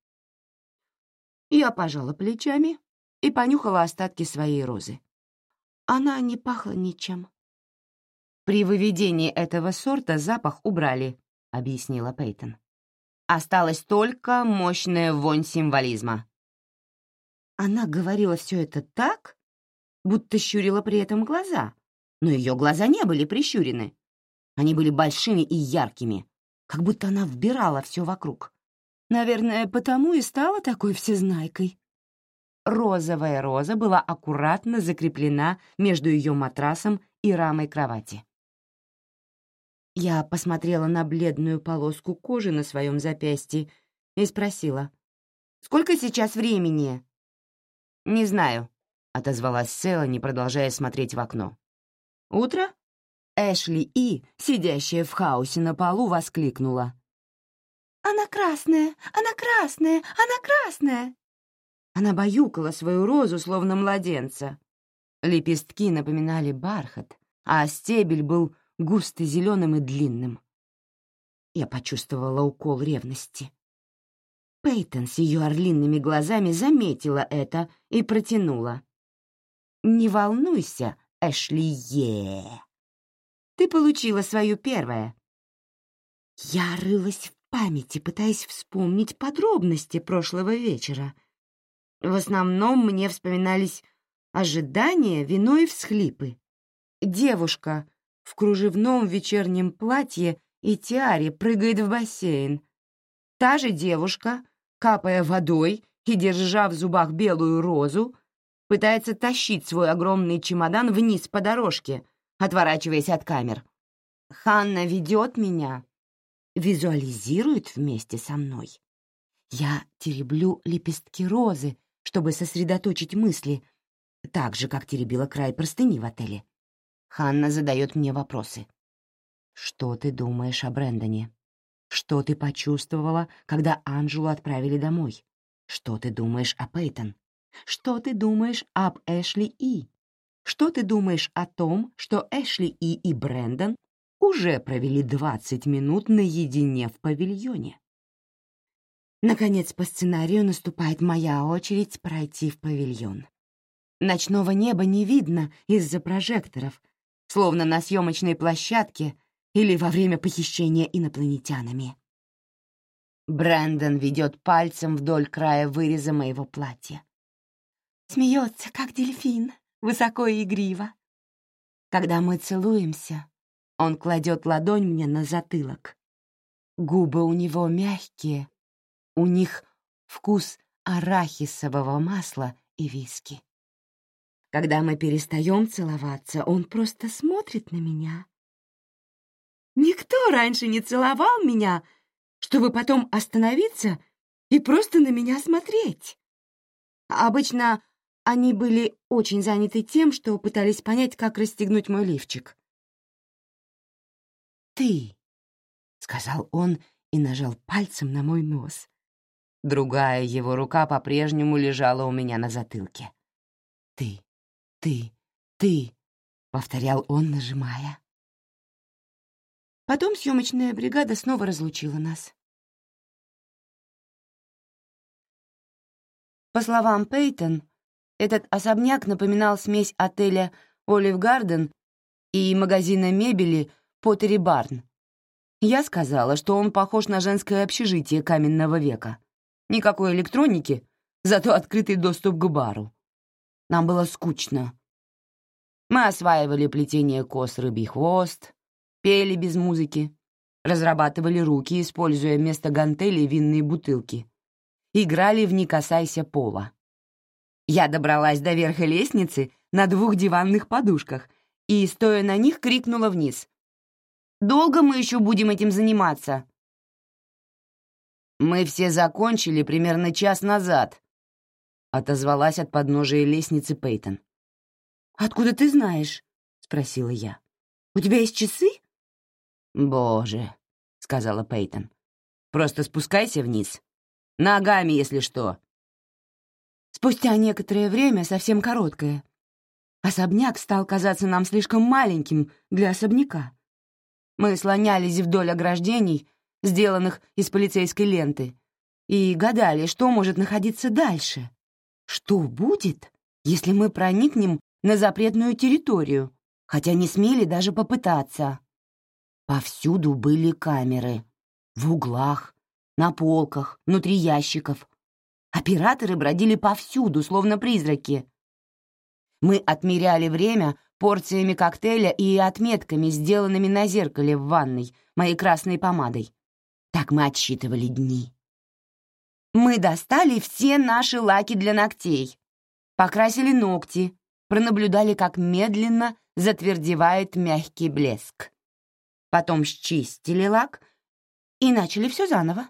Я пожала плечами и понюхала остатки своей розы. Она не пахла ничем. «При выведении этого сорта запах убрали», — объяснила Пейтон. «Осталась только мощная вонь символизма». Она говорила все это так, будто щурила при этом глаза, но ее глаза не были прищурены. Они были большими и яркими, как будто она вбирала все вокруг. Наверное, потому и стала такой всезнайкой. Розовая роза была аккуратно закреплена между ее матрасом и рамой кровати. Я посмотрела на бледную полоску кожи на своем запястье и спросила, «Сколько сейчас времени?» «Не знаю», — отозвалась Села, не продолжая смотреть в окно. «Утро?» Эшли И, сидящая в хаосе на полу, воскликнула. «Она красная! Она красная! Она красная!» Она баюкала свою розу, словно младенца. Лепестки напоминали бархат, а стебель был густо зеленым и длинным. Я почувствовала укол ревности. Пейтон с ее орлиными глазами заметила это и протянула. «Не волнуйся, Эшлие!» Ты получила свою первое». Я рылась в памяти, пытаясь вспомнить подробности прошлого вечера. В основном мне вспоминались ожидание виной всхлипы. Девушка в кружевном вечернем платье и тиаре прыгает в бассейн. Та же девушка, капая водой и держа в зубах белую розу, пытается тащить свой огромный чемодан вниз по дорожке, отворачиваясь от камер. Ханна ведет меня, визуализирует вместе со мной. Я тереблю лепестки розы, чтобы сосредоточить мысли, так же, как теребила край простыни в отеле. Ханна задает мне вопросы. «Что ты думаешь о Брэндоне? Что ты почувствовала, когда Анжелу отправили домой? Что ты думаешь о Пейтон? Что ты думаешь об Эшли И? Что ты думаешь о том, что Эшли И и Брэндон уже провели 20 минут наедине в павильоне? Наконец, по сценарию наступает моя очередь пройти в павильон. Ночного неба не видно из-за прожекторов, словно на съемочной площадке или во время похищения инопланетянами. Брэндон ведет пальцем вдоль края выреза моего платья. Смеется, как дельфин, высоко и игриво. Когда мы целуемся, он кладет ладонь мне на затылок. Губы у него мягкие, у них вкус арахисового масла и виски. Когда мы перестаем целоваться, он просто смотрит на меня. Никто раньше не целовал меня, чтобы потом остановиться и просто на меня смотреть. Обычно они были очень заняты тем, что пытались понять, как расстегнуть мой лифчик. «Ты», — сказал он и нажал пальцем на мой нос. Другая его рука по-прежнему лежала у меня на затылке. «Ты, ты, ты», — повторял он, нажимая. Потом съемочная бригада снова разлучила нас. По словам Пейтон, этот особняк напоминал смесь отеля «Олив Гарден» и магазина мебели «Поттери Барн». Я сказала, что он похож на женское общежитие каменного века. Никакой электроники, зато открытый доступ к бару. Нам было скучно. Мы осваивали плетение кос рыбий хвост, пели без музыки, разрабатывали руки, используя вместо гантелей винные бутылки, играли в «Не касайся пола». Я добралась до верха лестницы на двух диванных подушках и, стоя на них, крикнула вниз. «Долго мы еще будем этим заниматься?» «Мы все закончили примерно час назад», — отозвалась от подножия лестницы Пейтон. «Откуда ты знаешь?» — спросила я. «У тебя есть часы?» «Боже», — сказала Пейтон, — «просто спускайся вниз. Ногами, если что». Спустя некоторое время, совсем короткое, особняк стал казаться нам слишком маленьким для особняка. Мы слонялись вдоль ограждений, сделанных из полицейской ленты, и гадали, что может находиться дальше. Что будет, если мы проникнем на запретную территорию, хотя не смели даже попытаться? Повсюду были камеры. В углах, на полках, внутри ящиков. Операторы бродили повсюду, словно призраки. Мы отмеряли время порциями коктейля и отметками, сделанными на зеркале в ванной, моей красной помадой. Так мы отсчитывали дни. Мы достали все наши лаки для ногтей, покрасили ногти, пронаблюдали, как медленно затвердевает мягкий блеск потом счистили лак и начали все заново.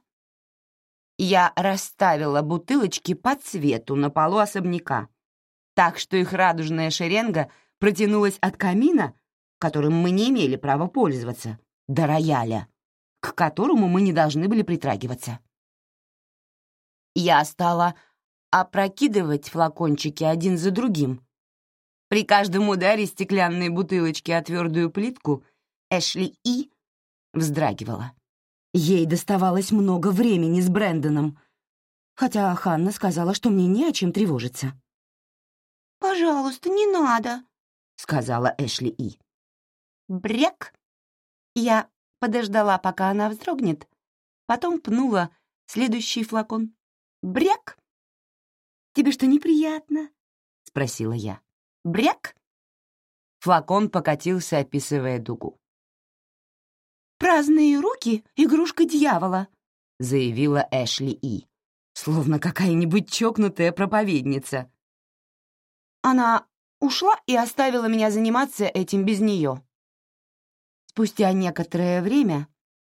Я расставила бутылочки по цвету на полу особняка, так что их радужная шеренга протянулась от камина, которым мы не имели права пользоваться, до рояля, к которому мы не должны были притрагиваться. Я стала опрокидывать флакончики один за другим. При каждом ударе стеклянной бутылочки о твердую плитку Эшли И вздрагивала. Ей доставалось много времени с Брэндоном, хотя Ханна сказала, что мне не о чем тревожиться. «Пожалуйста, не надо», — сказала Эшли И. «Брек!» Я подождала, пока она вздрогнет, потом пнула следующий флакон. «Брек!» «Тебе что, неприятно?» — спросила я. Бряк! Флакон покатился, описывая дугу. «Праздные руки — игрушка дьявола», — заявила Эшли И, словно какая-нибудь чокнутая проповедница. Она ушла и оставила меня заниматься этим без нее. Спустя некоторое время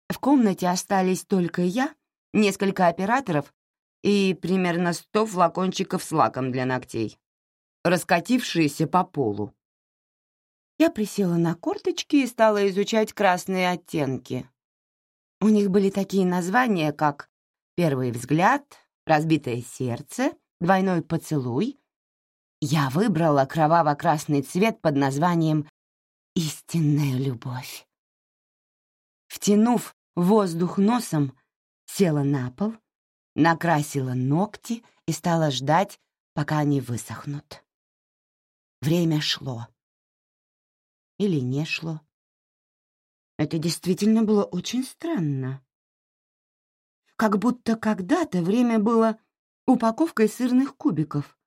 в комнате остались только я, несколько операторов и примерно сто флакончиков с лаком для ногтей, раскатившиеся по полу. Я присела на корточки и стала изучать красные оттенки. У них были такие названия, как «Первый взгляд», «Разбитое сердце», «Двойной поцелуй». Я выбрала кроваво-красный цвет под названием «Истинная любовь». Втянув воздух носом, села на пол, накрасила ногти и стала ждать, пока они высохнут. Время шло или не шло. Это действительно было очень странно. Как будто когда-то время было упаковкой сырных кубиков,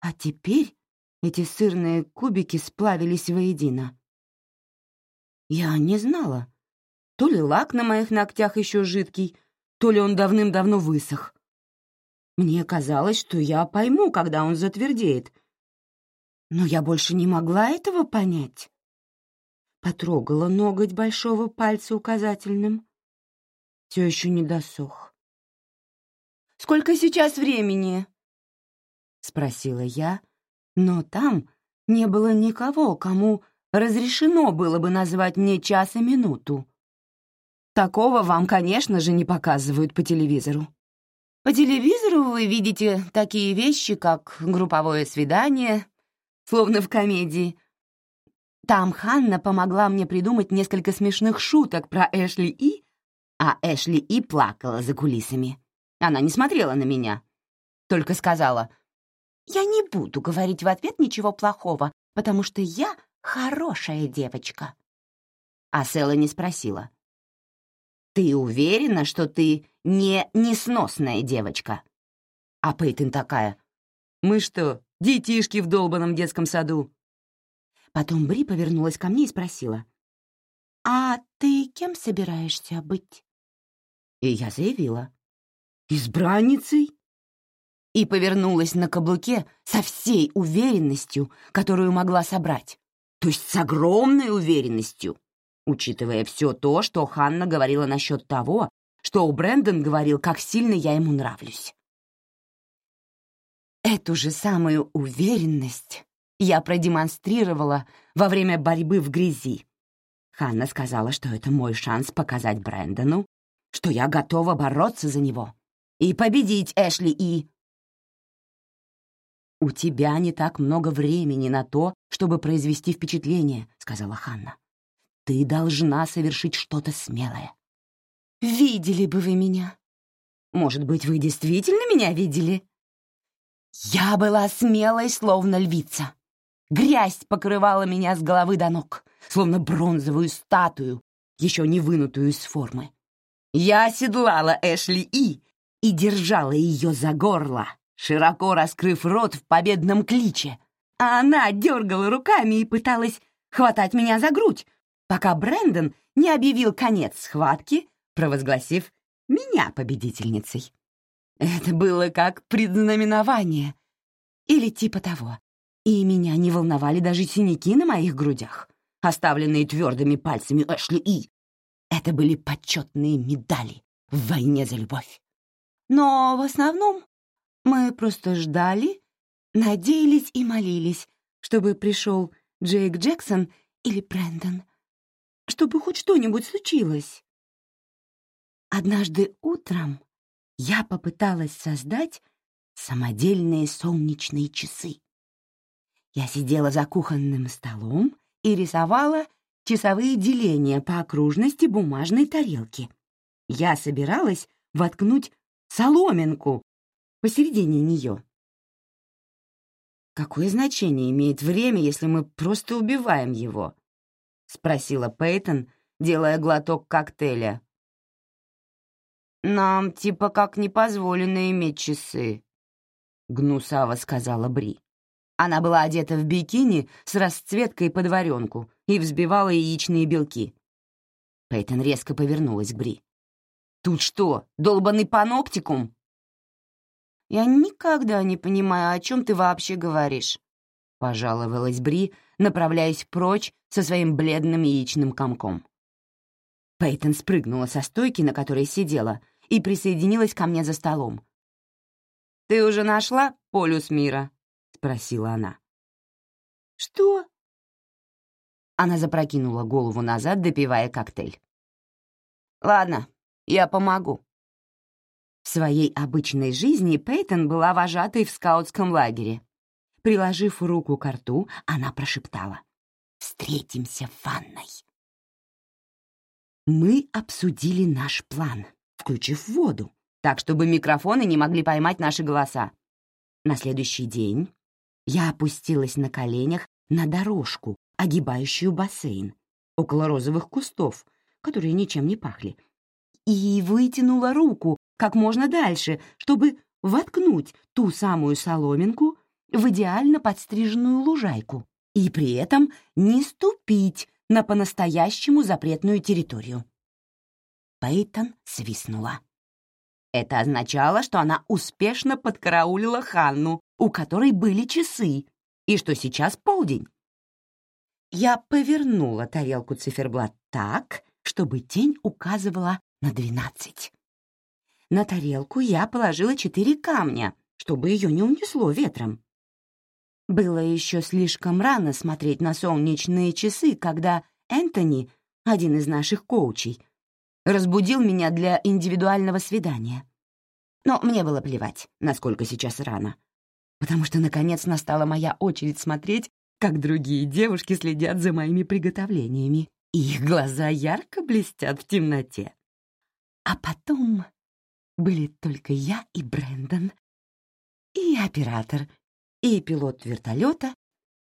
а теперь эти сырные кубики сплавились воедино. Я не знала, то ли лак на моих ногтях еще жидкий, то ли он давным-давно высох. Мне казалось, что я пойму, когда он затвердеет. Но я больше не могла этого понять потрогала ноготь большого пальца указательным. Все еще не досох. «Сколько сейчас времени?» — спросила я, но там не было никого, кому разрешено было бы назвать мне час и минуту. Такого вам, конечно же, не показывают по телевизору. По телевизору вы видите такие вещи, как групповое свидание, словно в комедии — там Ханна помогла мне придумать несколько смешных шуток про Эшли И, а Эшли И плакала за кулисами. Она не смотрела на меня, только сказала, «Я не буду говорить в ответ ничего плохого, потому что я хорошая девочка». А Села не спросила, «Ты уверена, что ты не несносная девочка?» А Пейтон такая, «Мы что, детишки в долбанном детском саду?» Потом Бри повернулась ко мне и спросила. «А ты кем собираешься быть?» И я заявила. «Избранницей?» И повернулась на каблуке со всей уверенностью, которую могла собрать. То есть с огромной уверенностью, учитывая все то, что Ханна говорила насчет того, что Брэндон говорил, как сильно я ему нравлюсь. Эту же самую уверенность я продемонстрировала во время борьбы в грязи. Ханна сказала, что это мой шанс показать Брэндону, что я готова бороться за него и победить Эшли И. «У тебя не так много времени на то, чтобы произвести впечатление», — сказала Ханна. «Ты должна совершить что-то смелое». «Видели бы вы меня?» «Может быть, вы действительно меня видели?» «Я была смелой, словно львица. Грязь покрывала меня с головы до ног, словно бронзовую статую, еще не вынутую из формы. Я оседлала Эшли И и держала ее за горло, широко раскрыв рот в победном кличе, а она дергала руками и пыталась хватать меня за грудь, пока Брэндон не объявил конец схватки, провозгласив меня победительницей. Это было как предзнаменование или типа того и меня не волновали даже синяки на моих грудях, оставленные твердыми пальцами Эшли И. Это были почетные медали в войне за любовь. Но в основном мы просто ждали, надеялись и молились, чтобы пришел Джейк Джексон или Брэндон, чтобы хоть что-нибудь случилось. Однажды утром я попыталась создать самодельные солнечные часы. Я сидела за кухонным столом и рисовала часовые деления по окружности бумажной тарелки. Я собиралась воткнуть соломинку посередине нее. «Какое значение имеет время, если мы просто убиваем его?» — спросила Пейтон, делая глоток коктейля. «Нам типа как не позволено иметь часы», — гнусаво сказала Бри. Она была одета в бикини с расцветкой под варенку и взбивала яичные белки. Пейтон резко повернулась к Бри. «Тут что, долбанный паноптикум?» «Я никогда не понимаю, о чем ты вообще говоришь», — пожаловалась Бри, направляясь прочь со своим бледным яичным комком. Пейтон спрыгнула со стойки, на которой сидела, и присоединилась ко мне за столом. «Ты уже нашла полюс мира?» — спросила она. «Что?» Она запрокинула голову назад, допивая коктейль. «Ладно, я помогу». В своей обычной жизни Пейтон была вожатой в скаутском лагере. Приложив руку к рту, она прошептала. «Встретимся в ванной». Мы обсудили наш план, включив воду, так, чтобы микрофоны не могли поймать наши голоса. На следующий день я опустилась на коленях на дорожку, огибающую бассейн, около розовых кустов, которые ничем не пахли, и вытянула руку как можно дальше, чтобы воткнуть ту самую соломинку в идеально подстриженную лужайку и при этом не ступить на по-настоящему запретную территорию. Пейтон свистнула. Это означало, что она успешно подкараулила Ханну, у которой были часы, и что сейчас полдень. Я повернула тарелку циферблат так, чтобы тень указывала на двенадцать. На тарелку я положила четыре камня, чтобы ее не унесло ветром. Было еще слишком рано смотреть на солнечные часы, когда Энтони, один из наших коучей, разбудил меня для индивидуального свидания. Но мне было плевать, насколько сейчас рано, потому что, наконец, настала моя очередь смотреть, как другие девушки следят за моими приготовлениями, их глаза ярко блестят в темноте. А потом были только я и Брэндон, и оператор, и пилот вертолета,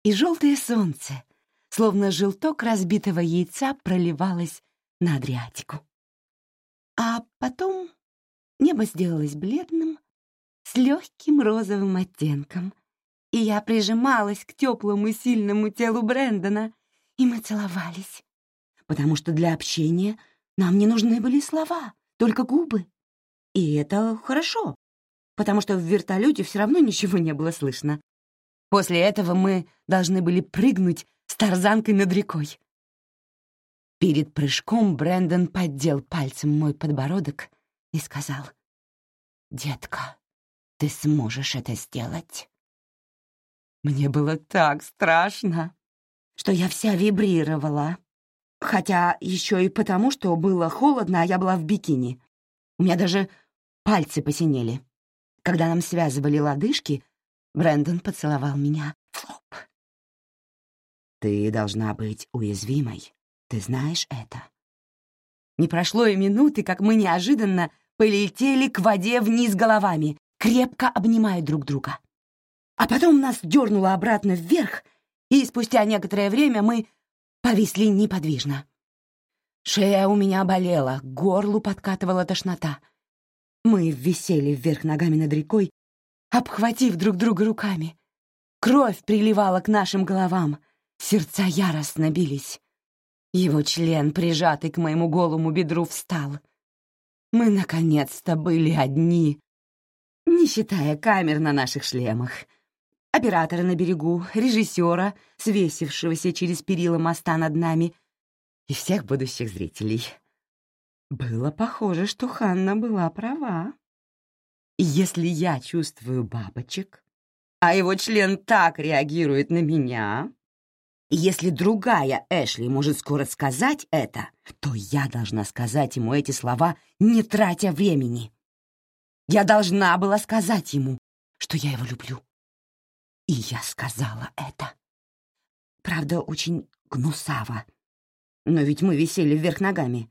и желтое солнце, словно желток разбитого яйца проливалось на Адриатику. А потом небо сделалось бледным, с легким розовым оттенком, и я прижималась к теплому и сильному телу Брэндона, и мы целовались, потому что для общения нам не нужны были слова, только губы. И это хорошо, потому что в вертолете все равно ничего не было слышно. После этого мы должны были прыгнуть с тарзанкой над рекой. Перед прыжком Брэндон поддел пальцем мой подбородок и сказал, «Детка, ты сможешь это сделать?» Мне было так страшно, что я вся вибрировала. Хотя еще и потому, что было холодно, а я была в бикини. У меня даже пальцы посинели. Когда нам связывали лодыжки, Брэндон поцеловал меня в лоб. «Ты должна быть уязвимой. Ты знаешь это?» Не прошло и минуты, как мы неожиданно полетели к воде вниз головами, крепко обнимая друг друга. А потом нас дернуло обратно вверх, и спустя некоторое время мы повисли неподвижно. Шея у меня болела, горлу подкатывала тошнота. Мы висели вверх ногами над рекой, обхватив друг друга руками. Кровь приливала к нашим головам, сердца яростно бились. Его член, прижатый к моему голому бедру, встал. Мы наконец-то были одни, не считая камер на наших шлемах. Оператора на берегу, режиссера, свесившегося через перила моста над нами, и всех будущих зрителей. Было похоже, что Ханна была права. Если я чувствую бабочек, а его член так реагирует на меня, если другая Эшли может скоро сказать это, то я должна сказать ему эти слова, не тратя времени. Я должна была сказать ему, что я его люблю. И я сказала это. Правда, очень гнусаво. Но ведь мы висели вверх ногами.